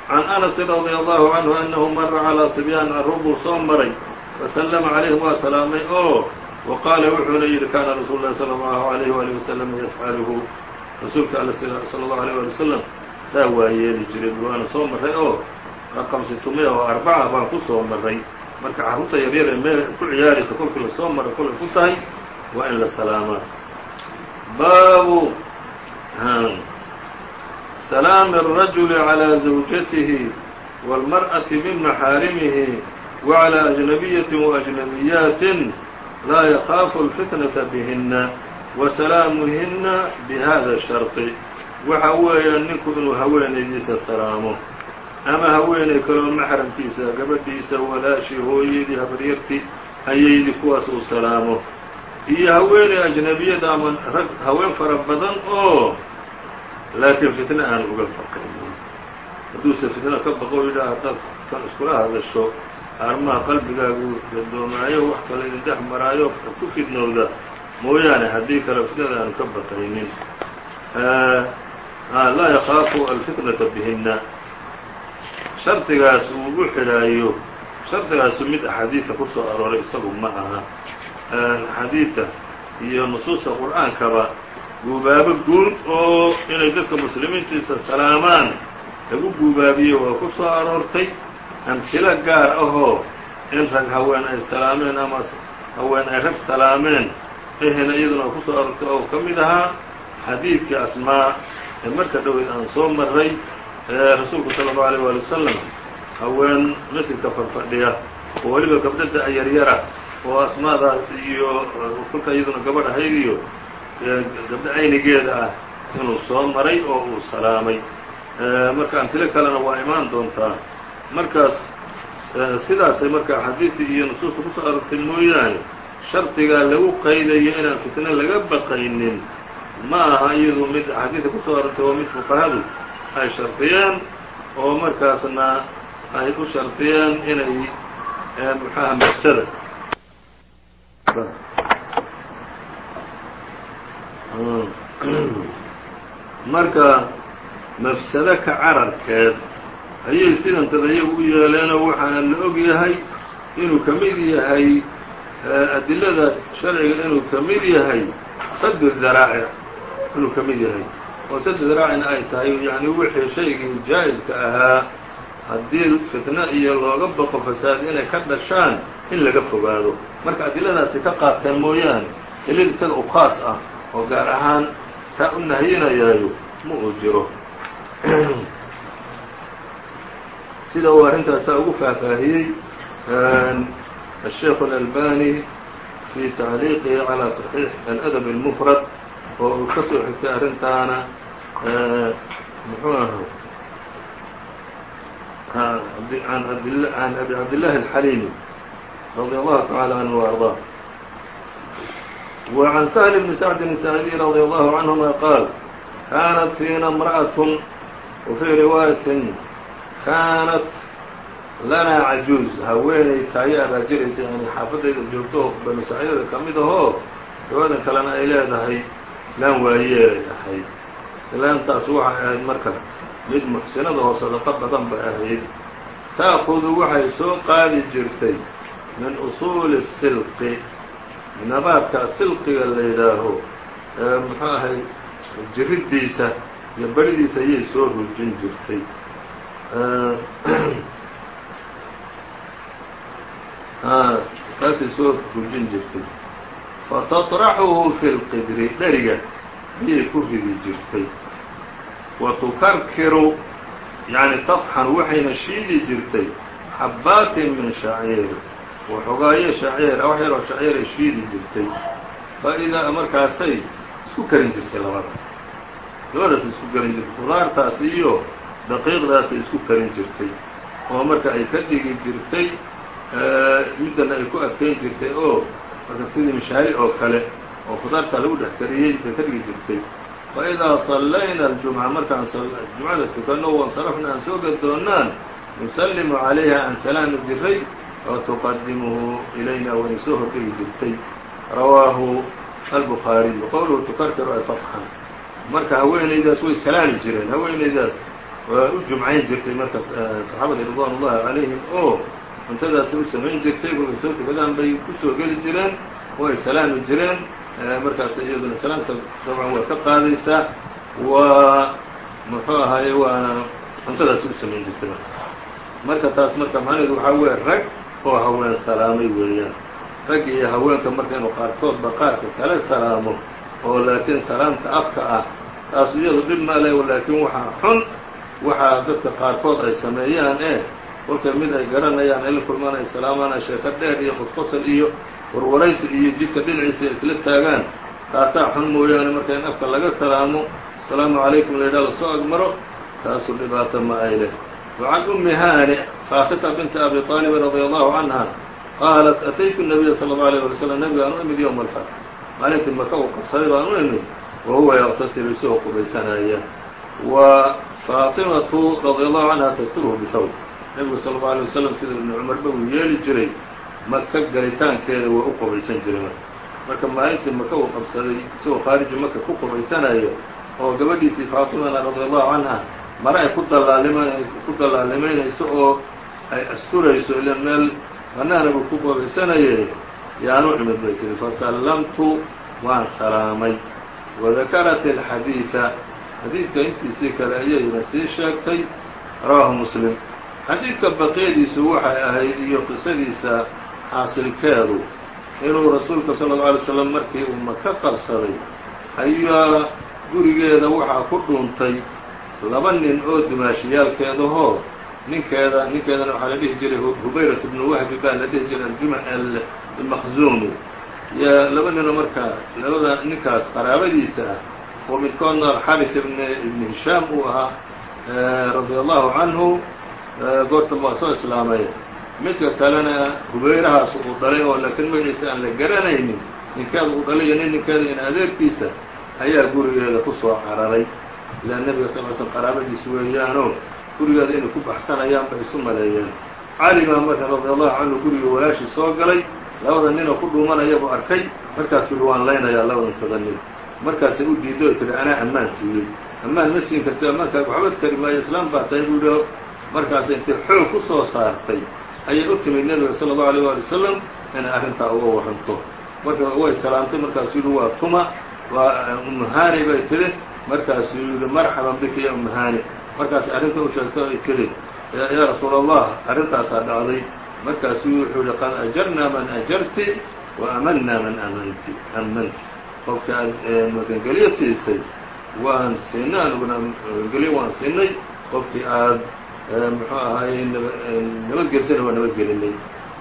can anasin radia allahu canhu annahu mara calaa sibyaan carruur buu soo maray fasallama calayhim waa salaamay oo wa qaala wuxuuna yidhi kaana rasuulu llahi sala allahu alayhi waali wasalam yafcaluhu rasuulka alle sala allahu alayh waali wasalam saa waa yeeli jiray waana soo marray oo raqam situmiya oo arbaca baan ku soo marray marka carruurta yaryar ee meel ku ciyaaraysa kolkii la soo mara kolay ku tahay waa in la salaamaa baabu salaami الrajuل عalى زawjatihi wاlmarأaةi min maxaarimihi وعlى أجنabiyaة وأجنabiyaat laa yakaafu alfitnata bihina wa salaamuhina bihada sharطi waxa weeya ninku inuu haweenaydiisa salaamo ama haweenay kaloo maxramkiisa gabadhiisa walaashii hooyadii habaryartii hayaydii kuwaas uu salaamo iyo haweenay ajnabiyada ama rag haween fara badan oo laakiin fitna aan uga baqaynin hadduuse fitna ka baqo yidhaah haddaad kan iskula hadasho armaha qalbigaagu gadoomaayo wax kale idin dhex maraayo ku fidnowda mooyaane haddii kale fitnada aanu ka baqaynin laa yakaafu alfitnata bihina shardigaas uu u xidhaayo shardigaasu mid axaadiida ku soo arooray isagu ma aha axaadiida iyo nusuusta qur'aankaba guubaabo guud oo inay dadka muslimiintiisa salaamaan. Lagu guubaabiyo waa ku soo aroortay amsilo gaar ahoo in rag haween ay salaameen ama haween ay rag salaameen. Ehena iyaduna ku soo aroortay oo ka mid ahaa xadiidkii asmaa ee marka dhoweyd aan soo maray ee rasuulku sala allau alيyه waali wasalam haween masjidka farfadhiya oo weliba gabdhada yaryara oo asmaadaas iyo kolka iyaduna gabadh ahayd iyo gabdho aynigeeda ah inuu soo maray oo uu salaamay. Marka amtilo kalena waa imaan doontaa. Markaas sidaasay marka xadiidtii iyo nusuusta ku soo arortay mooyaane shardigaa lagu qaydayo inaan fitno laga baqaynin ma aha iyadu mid xadiidka ku soo arortay waa mid fuqahadu ay shardiyeen oo markaasna ay u shardiyeen inay muxuaha mafsada marka mafsado ka cararkeed ayay sidantada iyagu u yeeleenoo waxaana la og yahay inuu ka mid yahay adilada sharciga inuu ka mid yahay sadu daraa'ic inuu ka mid yahay. Oo sadu daraacina ay tahay yani wixii shaygii jaa-iska ahaa haddii fitno iyo looga baqo fasaad inay ka dhashaan in laga fogaado. Marka adiladaasi ka qaateen mooyaane ilid isaga u khaas ah oo gaar ahaan taa u nahyinayaayo ma uu jiro sida uu arrintaasaa ugu faahfaahiyey الشheikh الألbاني في تacliiqihi عalى صحيiح الأdب المفrad oo uu ka soo xigtay arrintaana mxuu aha عan أbي cabdاللahi الحalيمي رضي الله تعالى عنه وأرضاه وعن سهل بن سعد الساعدي رضي الله عنهما قال كانت فينا امرأة وفي رواية كانت lanaa cajuuz haweeney taayaa baa jiraysa yani xaafadayda joogto banu saciidada ka mid ahoo riwaayadan kalena ay leedahay islaam waayeelay ahayd islaamtaas waxay ahayd marka mid muxsinada oo sadaqo badan bay ahayd ta'kudu waxay soo qaadi jirtay min usuuli silqi nabaadka silqiga la yidhaaho muxuu ahay jiriddiisa iyo beridiisa ayay soo rujin jirtay. Kaasay soo rujin jirtay. Fataطraxuhu fi اlqidri dheriga ayay ku ridi jirtay. Wa tukarkiru yani tafxan waxayna shiidi jirtay xabaatin min shaciir waxogaayo shaciir wax yaroo shaciiray shiidi jirtay. Faidaa markaasay isku karin jirtay labada. Labadaas isku karin jirtay. Khudaartaas iyo daqiiqdaasay isku karin jirtay. Oo marka ay ka dhigi jirtay middana ay ku adkayn jirtay oo marka sidii mishaari oo kale oo khudaartaa lagu dhex kariyey bay ka dhigi jirtay. Faidaa sallayna aljumca markaan jumcada tukanno wansarafna aan soo gadoonnaan nusallimu calayha aan salaami jiray oo tuqadimuhu ilayna way soo hordhigi jirtay rawaahu albukhaariyu qowluhu tukarkiru ay fatxan marka haweenaydaas way salaami jireen haweenaydaas waa u jumcayn jirtay marka saxaabada ridwan ullahi calayhim oo cuntadaasi u samayn jirtay kolkay soo tukadaan bay ku soo geli jireen oo ay salaami jireen markaas iyaduna salaamta dabcan waa ka qaadaysaa waa muxuu ahaaye waana cuntadaasi u samayn jirtay marka taas marka macnaheedu waxaa weeye oo haween salaamay weeyaan. Rag iyo haweenka marka inuu qaarkoodba qaarka kale salaamo oo laakiin salaamta afka ah taas iyadu dhib ma le laakiin waxaa xun waxaa dadka qaarkood ay sameeyaan ee kolkay mid ay garanayaan ay la kulmaan ay salaamaan sheeko dheer iyo qosqosol iyo warwaraysi iyo jidka dhinaciisa isla taagaan. Taasaa xun mooyaane marka in afka laga salaamo. Asalaamu calaykum la yidhaha la soo agmaro taasu dhibaato ma ay leh وعن أم هانئ فاطمة بنت أبي طالب رضي الله عنها qاaلت أتyت النبي صلى الله عليه ولي وسلم نبgaan u imid يوم الفتح maalintii maka uu qabsaday baan u imid وhuوa yqتasiل isagoo qubaysanaya وفاaطiمaةu رضي الله عنها تsتره بثوب nebigu صلى الله عليه وسلم sida iبن cمر ba uu yeeli jiray maka galitaankeeda waa u qubaysan jiray marka marka maalintii maka uu qabsaday isagoo khaariji maka ku qubaysanayo oo gabadhiisii faaطimana رضي الله عنها mare ay ku ku dallaalimaynayso oo ay asturayso ila meel banaana ku qubaysanayay yaan u imid bay tiri. Fasallamtu waan salaamay. Wadakarat alxadiida xadiidka intiisii kale ayayna sii sheegtay rawaahu muslim. Xadiidka baqiyadiisu waxay ahayd iyo qisadiisa xaasilkeedu. Inuu rasuulka sala اllau alay slam markii uu maka qabsaday ayaa gurigeeda waxaa ku dhuuntay laba nin oo dumaashiyaalkeedahoo ninkeeda ninkeedana waxaa la dhihi jiray hubayrat bnu wahbi baa la dhihi jiray almaqzumi y laba ninoo markaa labada ninkaas qaraabadiisa ah oo midkoodna alxaris ibn ibni hishaam uu ahaa radia allahu canhu goortan waa soo islaamay. Midka kalena hubayrahaas uu dhalay oo laakiin magaciisa aan la garanaynin ninkeeda uu dhalay iyo nin ninkeeda in adeerkiisa ayaa gurigeeda ku soo cararay ilaa nebiga sal l slm qaraabadiisi weeyaanoo gurigeeda inay ku baxsanayaan bay isu maleeyeen cali baa marka radi allahu canhu guriga walaashii soo galay labada ninoo ku dhuumanaya buu arkay markaasuu yihi waan laynayaa labadan kada nin markaasay u diido o tiri anaa ammaan siiyey ammaan ma siin karti ammaankaaga waxba tari maayo islaam baa tahay buu yihi markaasay intay xoog ku soo saartay ayay u timid nebiga sala allahu alيyه wali wasalam inay arrintaa uga warranto marka way salaamtay markaasuu yihi waa tuma waa umuhaani bay tiri markaasuu yihi marxaban bika ya umuhaani markaas arrinta u sheegtay ay tiri yaa rasuul allah arrintaasaa dhacday. Markaasuu wuxuu yihi qad ajarnaa man ajarti wa amanaa man amanti amanti qofka aad magangelyo siisay waan siinay aniguna magangelyo waan siinay qofkii aad muxuu ahaay nabadgelisana waa nabadgelinay.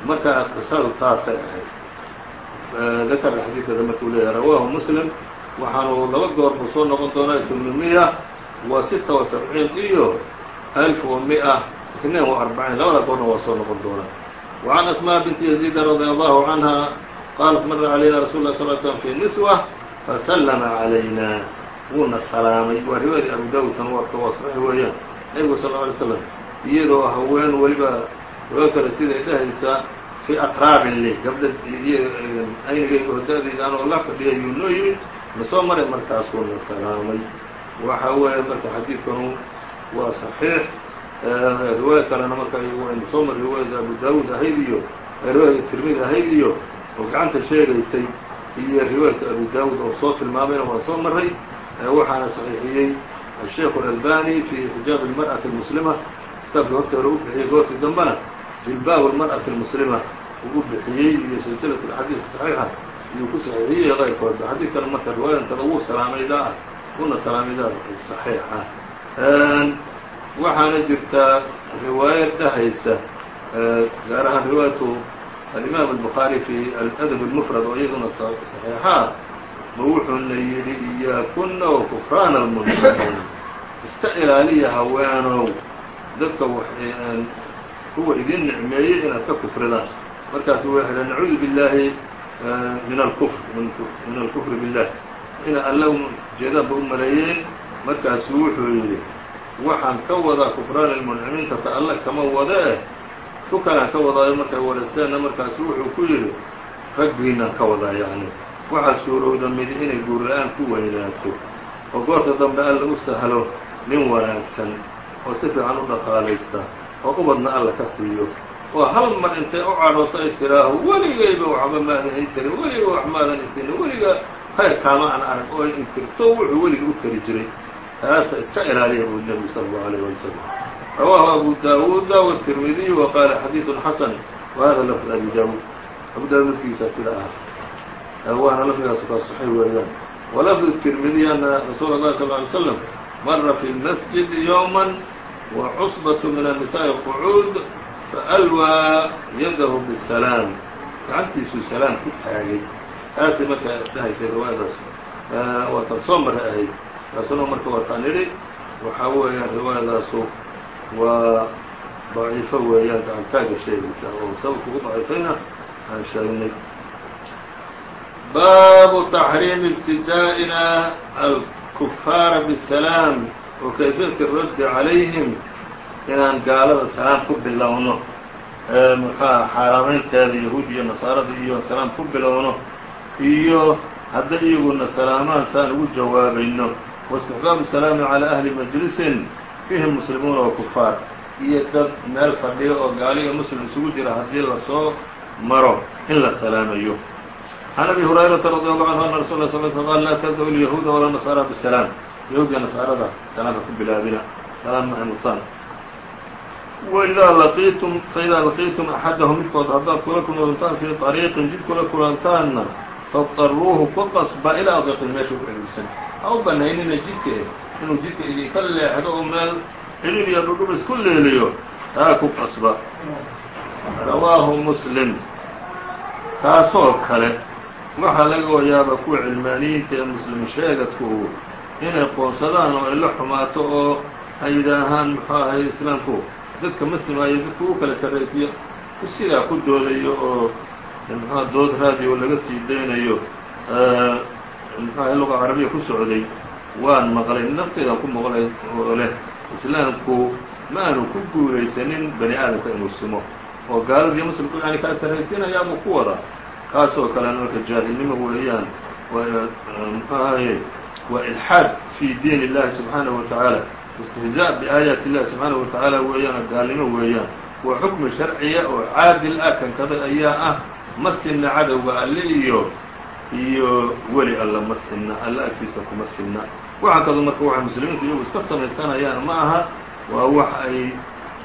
Marka qisadu taasay ahayd. Dakara xadiidkada markuu leeyahay rawaahu muslim waxaanu laba goor buu soo noqon doonaa tumumiya wa sita wa sabciin iyo alf wa mi'a itnain wa arbaciin labada goorna waa soo noqon doonaa وعn أسmاء بنت يزيد رضي الله عنها qالت mr عليna رsuل اه صل سلم في نسوة فسلم عlaynا wuuna salaamay waa riwaayadii abu dawud tan warka waa صaxiix weeyaan nebigu sal اه عlay slam iyadoo haween weliba riwaaya kale siday dhahaysaa fii aqraabin li gabdha aynigayga hodadayda anoo la fadhiya yuu noo yimid na soo maray markaasuuna salaamay waxa weeye marka xadiidkanu waa صaxiix riwaaya kalena marka waynu soo mar riwaayada abu daawuud ahayd iyo riwaayada tirmidi ahayd iyo oo gacanta sheegaysay iyo riwaayata abu daawuud oo soo tilmaamayna waan soo maray waxaana saxiixiyey الsheikh الألbani fi xijaab الmarأaةi الmuslima kitaabkii horta hore u bixiyey goortii dambena jilbaab الmarأaةi الmuslima uu u bixiyey iyo silsilaة الxadiiث صaxiixa yuu ku saxiixiyey qayrkoodba xadiidkan marka riwaayantada wuu salaamaydaa ah una salaamaydaa saxiixa waxaana jirtaa riwaayad dhahaysa gaar ahaan riwaayatu alimaam albukhaari fi aladab almufrad oo iyaduna saxiixaa ma wuxuuna yidhi iyaakuna wa kufraana almunkarin iska ilaaliya haweenow dadka kuwa idin nicmeeyey inaad ka kufridaan. Markaasu way nacuudu billaahi min alkufr min alkufri billah ina alla jeedaanba u maleeyeen markaasuu wuxuu yidhi waxaan ka wadaa kufraana almuncimiinta ta alla kama wada eh tu kalaan ka wadaayo markay warasteenna markaasu wuxuu ku yidhi raggiinaan ka wadaa yacni waxaa suurowda midi inay guurla-aan ku weynaato oo goorta dambe alla u sahlo nin wanaagsan oo si fiican u dhaqaalaysta oo ubadna alla ka siiyo oo hal mar intay u cadhooto ay tiraaho weligayba waxba maadan intirin weliga wax maadan isinin weliga khayr kaama aan arag oo intirto wuxuu weliga u tari jiray. Taasa iska ilaaliya buu nebigu sala allahu alayh wali salam rawaahu abu daawuuda wtirmidiyu wa qaala xadiidun xasan wa hada lafd abi daawuud. Abu daawud lafdigiisaa sida ah. Waana lafdigaasu kaa saxay weeyaan. Walafdu tirmidiy ana rasuula allahi sal alay slam mara fi lmasjidi yowman wa cusbatu min annisaai qucuud فألوى يده بالسلام. gacantiisuu salaam ku taagay aatay markaa dhahaysay riwaayadaas waa tan soo mara ahayd taasuna marka waa taan idhi waxaa weeyaan riwaayadaasu waa daciifo weeyaan gacantaaga sheegaysa oo sababka ugu daciifayna aan sheegnay baabu taxriimi ibtidaa'ina alkufaara bisalaam wa kayfiyati raddi calayhim inaan gaalada salaam ku bilowno muxuaha xaaraamaynteeda yahuud iyo nasaarada iyo salaam ku bilowno iyo hadday iyaguna salaamaan saan ugu jawaabayno. Waistixbaabu salaami calaa ahli majlisin fiihim muslimuuna wa kufaar iyo dad meel fadhiyo oo gaaliyo muslim isugu jira haddii la soo maro in la salaamayo. Can abi hurayrata radi allahu canhu ana rasul sl sl qal laa tabda-u lyahuuda walaa nasaara bisalaam yahuudiya nasaarada salaamka ku bilaabina salaam ma mutaan waidaa laqiitum faidaa laqiitum axadahum midkood haddaad kula kulantaan fii طariiqin jid kula kulantaanna fadaruuhu ku qasba ilaa adiqin meesha ku celisan ha u banaynina jidka inuu jidka idinka leexdo oo meel xidhiir iyo dhudhub isku leeliyo taa ku qasba. Rawaahu muslim. Taasoo kale waxaa laga wayaaba kuwa cilmaaniyiinta ee muslim sheegadku inay qoonsadaan oo ay la xumaato oo ay yidhaahaan muxuu ahay islaamku dadka ma simaayo dadku u kala sarraysiyo sidaa ku doodayo oo muxua dood raadiyo laga sii daynayo muxuaha luqa carabiya ku socday waan maqlay nafteedaan ku maqlay oo leh islaamku ma aanu ku guulaysanin bani aadamka inuu simo. Oo gaaladiiyo muslimku yani kala sarraysiinayaabuu ku wadaa kaasoo kalena marka jaahilnimo weeyaan muxuu ahaye waa ilxaad fi diin illahi subxaanahu wa istihzaa biaayaati illahi subxaanahu wa tacaala weeyaan gaalnimo weeyaan. Waa xukmi sharciya oo caadil ah kankada ayaa ah ma sinna cadowga alle iyo iyo weli alla ma sinna alle agtiisa kuma sinna. Waxaa kado marka waxay muslimiintu iyagu iska samaysanayaan ma aha waa wax ay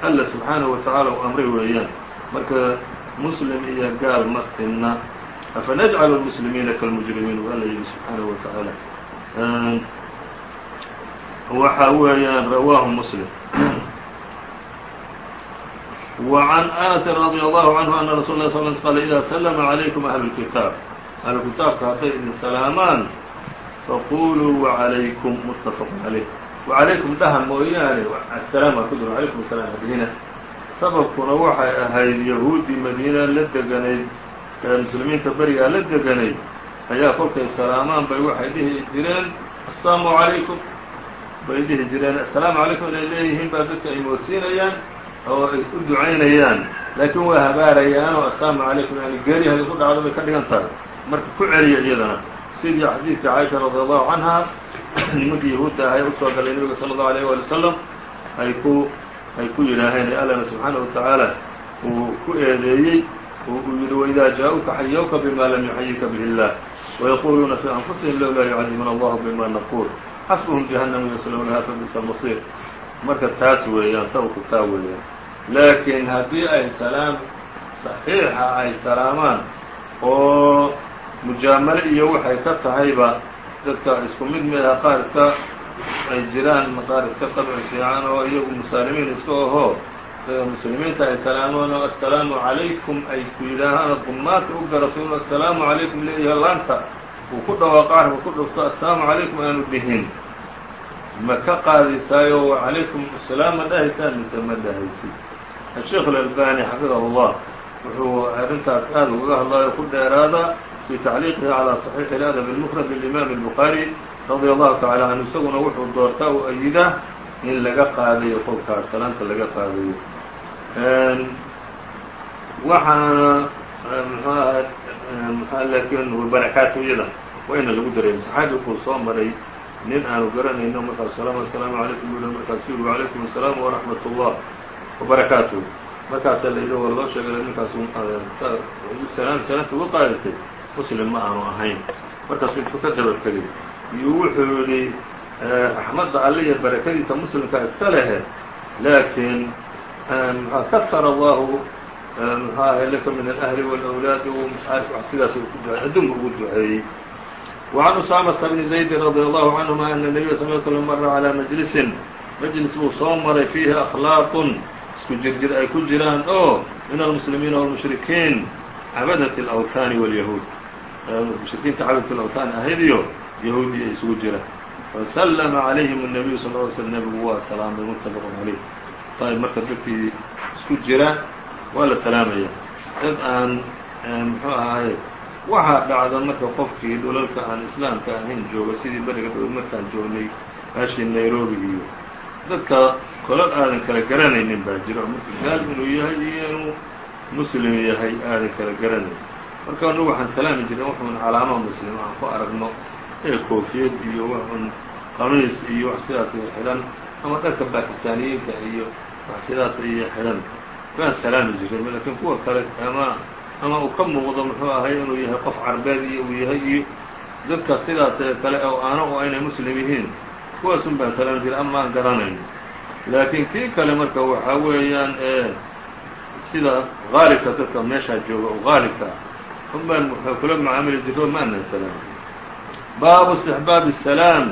alla subxaanahu wa tacaala u amray weeyaan. Marka muslim iyo gaal ma sinna. Afanajcalu lmuslimiina kalmujrimiin waa alla yidhi subxaanahu wa tacaala waxa weeyaan rawaahu muslim وعن أنس رضي الله عنه أن رsuل اه صل قال إذا سلم عليكم أهل الكتاab أهل kitaabka hadday idin salaamaan faquluu وعalayكم متفق عaليه وعalayكم dhaha mooyaane السلام aa ku jiro عalayكم السلام hadina sababkuna waxay ahayd yahuudi madiina la deganayd ee muslimiinta berigaa la deganayd ayaa kolkay salaamaan bay waxay dhihi jireen السلaamu عalayكم bay dhihi jireen asalaamu calaykum inay leeyihiin baa dadka ay moodsiinayaan oo ay u ducaynayaan. Laakiin way habaarayaanoo asalaamu calaykum yani geeri haday ku dhacdo bay ka dhigan tahay. Marka ku celiya iyadana. Sidii xadiidka caaisha radiallahu canha nimankii yahuudda ahay u soo galay nebiga sala allahu alayh waali wasalam ay ku ay ku yidhaaheen ee allana subxaanahu watacaala uu ku eedeeyey oo uu yidhi waidaa jaa-uka xayowka bima lam yuxayika bihi اllah wayaquuluuna fii anfusihim lowlaa yucadibuna allahu bima naquul xasbuhum jahannamu yaslownaha fabisa almasiir marka taas weeyaan sababku taa weeyaan. Laakiin haddii ay salaam saxiixa ay salaamaan oo mujaamalo iyo waxay ka tahayba dadka isku mid midaha qaar iska ay jiraan qaar iska qabci fiican oo iyagu musaalimiin iska ahoo muslimiinta ay salaamaan oo assalaamu calaykum ay ku yidhaahaan oo dumaanta u garato inuu assalaamu calaykum leeyahay laanta uu ku dhawaaqo carabka ku dhufto assalaamu calaykum aanu dhihin ma ka qaadaysaayo calaykum asalaam ma dhahaysaan mise ma dhahaysid asheikh alalbani xafidahu اllah wuxuu arrintaas aad ugaga hadlayo ku dheeraada fii tacliiqihi calىa صaxiixi اladab اlmufrad limaam الbuخaari radia allahu tacala canhu isaguna wuxuu doortaa u ayidaa in laga qaadayo kolkaas salaanta laga qaadayo waxaana mxu aha mxua laakiin barakaatooyada waa ina lagu dareemay saxaabikuu soo maray nin aanu garanayno markaas salaam assalaamu calaykum u markaasu yuri wacalaykum asalaam waraxmat ullah wabarakaatuh markaasaa la yidhi war loo sheegay ninkaasu salaan salaanta uga qaadaysay muslim ma aanu ahayn. Markaasuu intuu ka daba tegay. Iyo wuxuu yidhi raxmadda alle iyo barakadiisa muslimka iska lehe laakiin kahar allahu mxu ahay laka min alahli wاlawlaadi mxaarif sidaas ku duceey adduunka ugu duceeyey وعن أسامة بن زيد رضي الله عنهma أن النبي صل ل سلم mر عlى مجلسin مجلس buu soo maray فيهi أkلاaq isku jirjir ay ku jiraan oo min المسلمiiن والمشhriكيin cabadaة الأwثاn واليهوud mushrikiinta cabadkil awtaan ahayd iyo yahuudi ay isugu jiraan fasallama calayhim الnabiyu sal ly slm nebigu waa salaamay muttafaqun calayh ayb marka dadkii isku jira waa la salaamaya dad aan muxuu ahaye waxaa dhacda marka qofkii dhulalka aan islaamka ahayn jooga sidii beriga dhow markaan joognay meeshii nairobi iyo dadka kolal aadan kala garanaynin baa jira. Oo marka gaal inuu yahay iyo inuu muslim yahay aadan kala garanayn marka anagu waxaan salaami jirnay wuxuun calaamo muslim aan ku aragno ee koofiyad iyo wuxuun qamiis iyo wax sidaas xidhan ama dharka bakistaaniyiinka iyo wax sidaas iyo xidhan baan salaami jiray lakiin kuwa kale ama ama uu ka muuqdo muxuu ahay inuu yahay qof carbeed iyo uu yahay iyo dadka sidaas ee kale oo aana oo aynay muslim yihiin kuwaasun baan salaami jiray ama aan garanayn laakiin kii kale marka waxaa weeyaan sida haalibka dadka meeshaa jooga oo haalibka un baan wuxuu kula macaamili jiro ma anan salaami baabu istixbaabi الsalaam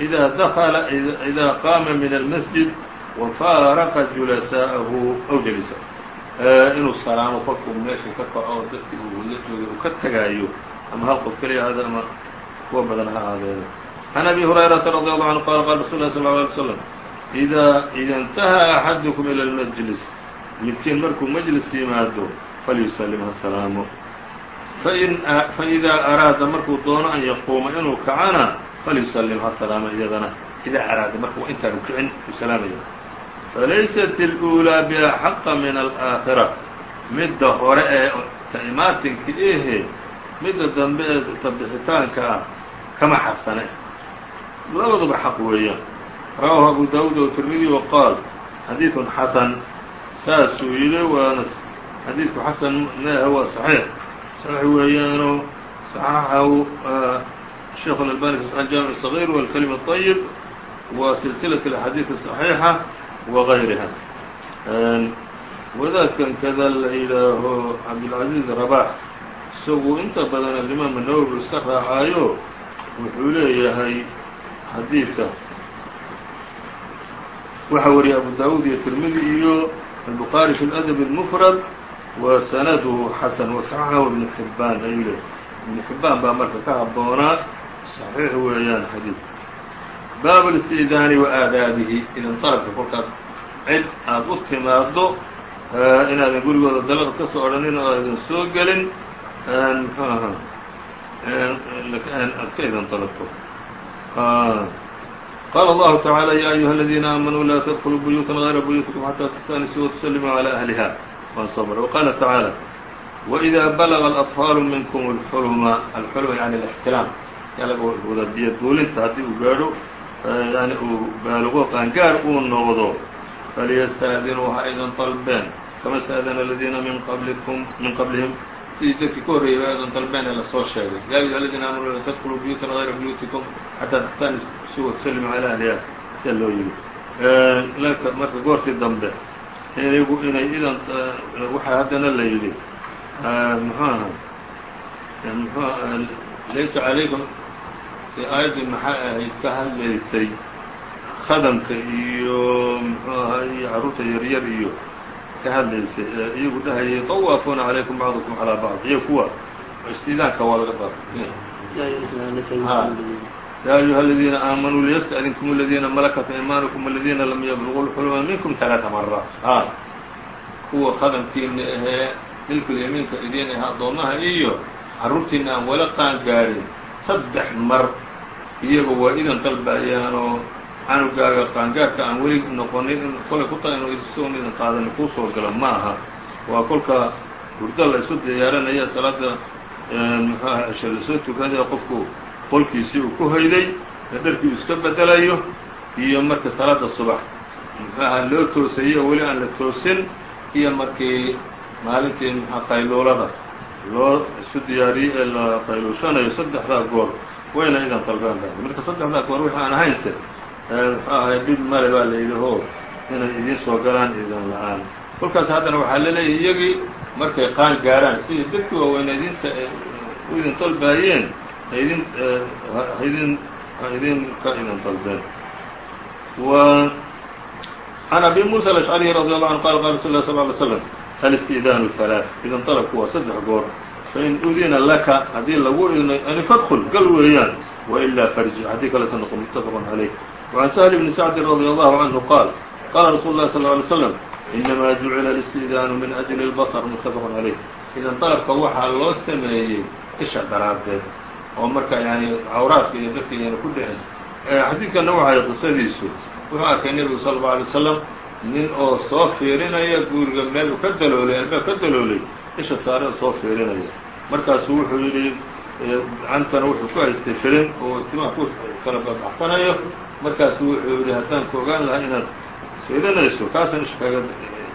إida dakla إida qaama min almasjid wafaaraqa julasaa'ahu aw jalisa inuu salaamo kolkuu meesha ka kaco oo dadkii uu la joogay uu ka tagaayo ama hal qof keliya ahaada ama kuwa badan ha aadeeno عan abi hurayrata radي allahu canhu qala qala rasul lah sl ه alay slam ida ida اntaha axadukum ilى اlmajlis midkiin markuu majlis yimaado falyusalim ha salaamo faإida araada markuu doono an yaquuma inuu kacana falyusalim ha salaamo iyadana idaa araada marka intaanu kicin uu salaamaya falaysat اlأulىa biaxaqa min alآakhira midda hore ee taimaatinka ehe midda dambe ee tabixitaanka ah kama xaqsane labaduba xaq weeyaan rawaahu abu dawud o tirmidi waqaal xadiiثun xasan saasuu yidhi waana xadiidku xasan meah waa صaxiix صaxiix weeyaanoo صaxaxahu sheekh األbani fi صaxiح jamiع الصغير والكلم الطيب wa silsilaة الأxaadiiث الصaحيiحة وغayriha wadaadkan kada la yidhaaho cabdالعaزيز رabax isagu inta badan alimaam النawwi iska raacaayo wuxuu leeyahay xadiidka waxa wariyay abu dawud iyo tirmidi iyo الbخarي في الأdب المفrد wa sanadhu xasan waصaxaxahu ibnu xibbaan ayuu leeyay ibnu xibbaan baa marka ka habboonaa صaxiix weeyaan xadiid baabu الاsti'daani wa aadaabihi idan طalabka kolkaad cid aad u timaado inaadan gurigooda dalaq ka soo odhanin oo aadan soo gelin mxu aha aad ka idan dalabto qala allahu taعaalى ya ayuha اladiina aamanuu laa tdkuluu buyuuta غayra buyuutikum xatىa tstanisuu وتslimuu عlى أhliha waan soo maray وqaala taعaalى وإida balغa الأطfaalu minkum اlxulma alxulma yani الاxtilaam wada biyo duulinta haddii uu gaadho yani uu baalugo qaangaar uu noqdo falyasta'dinuu ha aydan dalbeen kama ista'dana aladiina min qablikum min qablihim sidii dadkii ka horreeyay ba aydan dalbeen ee la soo sheegay yaa ayuha aladiina aamanu la tadkuluu buyuutan hayra buyuutikum xataa taxsani suwa calaa ahliha sia loo yidhi marka goortii dambe iyagu inay idan waxaa haddana la yidhi muxuaha muxua laysa calaykum dee aayaddii maxay ahayd ka hadlaysay? Khadanka iyo muxuu ahaa iyo carruurta yaryar iyo ka hadlaysay ee iyagu dhahayay طawaafuuna calaykum bacdukum calaa bacd. Iyo kuwa istiidaanka waa laga dhaafay yaa ayuha aladiina aamanuu liyastأdinkum aladiina malakat aymaanikum aladiina lam yabluquu lxuluma minkum talaata mara a kuwa qadankiina ahee dilkul yamiinka idiin ahe addoomaha iyo carruurtiina aan wala qaan gaarin saddex mar iyaga waa idan dalbayaan oo canugaaga qaangaarka aan weli noqonin kolay ku tahay inuu isagoon idan qaadanin kuu soo galo ma aha waa kolka hurdo la isku diyaaranaya salaada muxuu aha cisho la soo tukanaya qofku qolkiisii uu ku hoyday ee dharkii uu iska bedelayo iyo marka salaada subax. Muxuu aha loo toosayo weli aan la toosin iyo markii maalintii mxua qayluulada loo isu diyaariyey ee la qayluushanayo saddexdaa goor wayna idan dalbaan ba marka saddexdaa goor wixii aan ahaynse muxuu ahay dhib male baa la yidhi ho inay idiin soo galaan idan la-aan kolkaas haddana waxaa laleeyahay iyagii markay qaan gaarhaan sidii dadkii waaweyna idinsa u idin dalbaayeen haidin haidin ha idin ka idan dalbeen عن أbي موسى الأشعري رضي الله عنه qال qال رsuل الله صلى اه عليه وسلم الاستئdاn ثلاث idan طلبku waa saddex goor fain udina laka haddii lagu idno fadkl gal weeyaan wailaa farji xadii kaleeto noqo muttafaqun calayh wacan sahl bni sacdin radi allahu canhu qaal qaala rasuulu ullahi sal alay slam inamaa jucila alistidaanu min ajli اlbasr muttafaqun calayh idan dalabka waxaa loo sameeyey isha daraaddeed oo marka yani cawraadka iyo dadka iyana ku dhicin xadiidkanna waxay qisadiisu wuxuu arkay nebigu sala اllau alay wasalam nin oo soo fiirinaya guuriga meel u ka daloolay albaab ka daloolay isha saare soo fiirinaya. Markaasu wuxuu yidhi gacantana wuxuu ku haystay filin oo timaha ku kala baxsanayo markaasu wuxuu yidhi haddaan ku ogaan lahaa inaad fiirinayso kaasaan isha kaga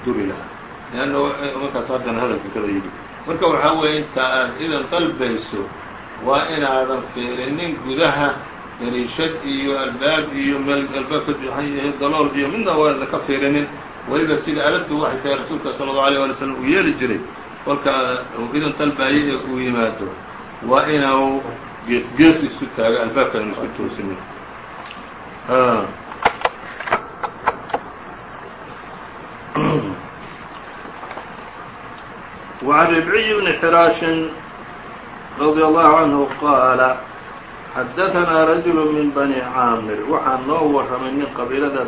duri lahaa. Leanna markaas haddana hadalka kada yidhi. Marka waxaa weeye inta aad idan dalbayso waa inaadan fiirinin gudaha dariishad iyo albaab iyo meel albaab ka jeexan yahay dalool iyo midna waadan ka fiirinin. Weliba sida alabtu waxay tahay rasuulka sala allau alay slam uu yeeli jiray kolka uu idan dalbaayo ee uu yimaado waa inau gees gees isu taago albaabka anu isku toosinin وعن ربعي بن حراaش رضي الله عنه قاaل xadaثnaa rajul min bani caamir waxaa noo warramay nin qabiilada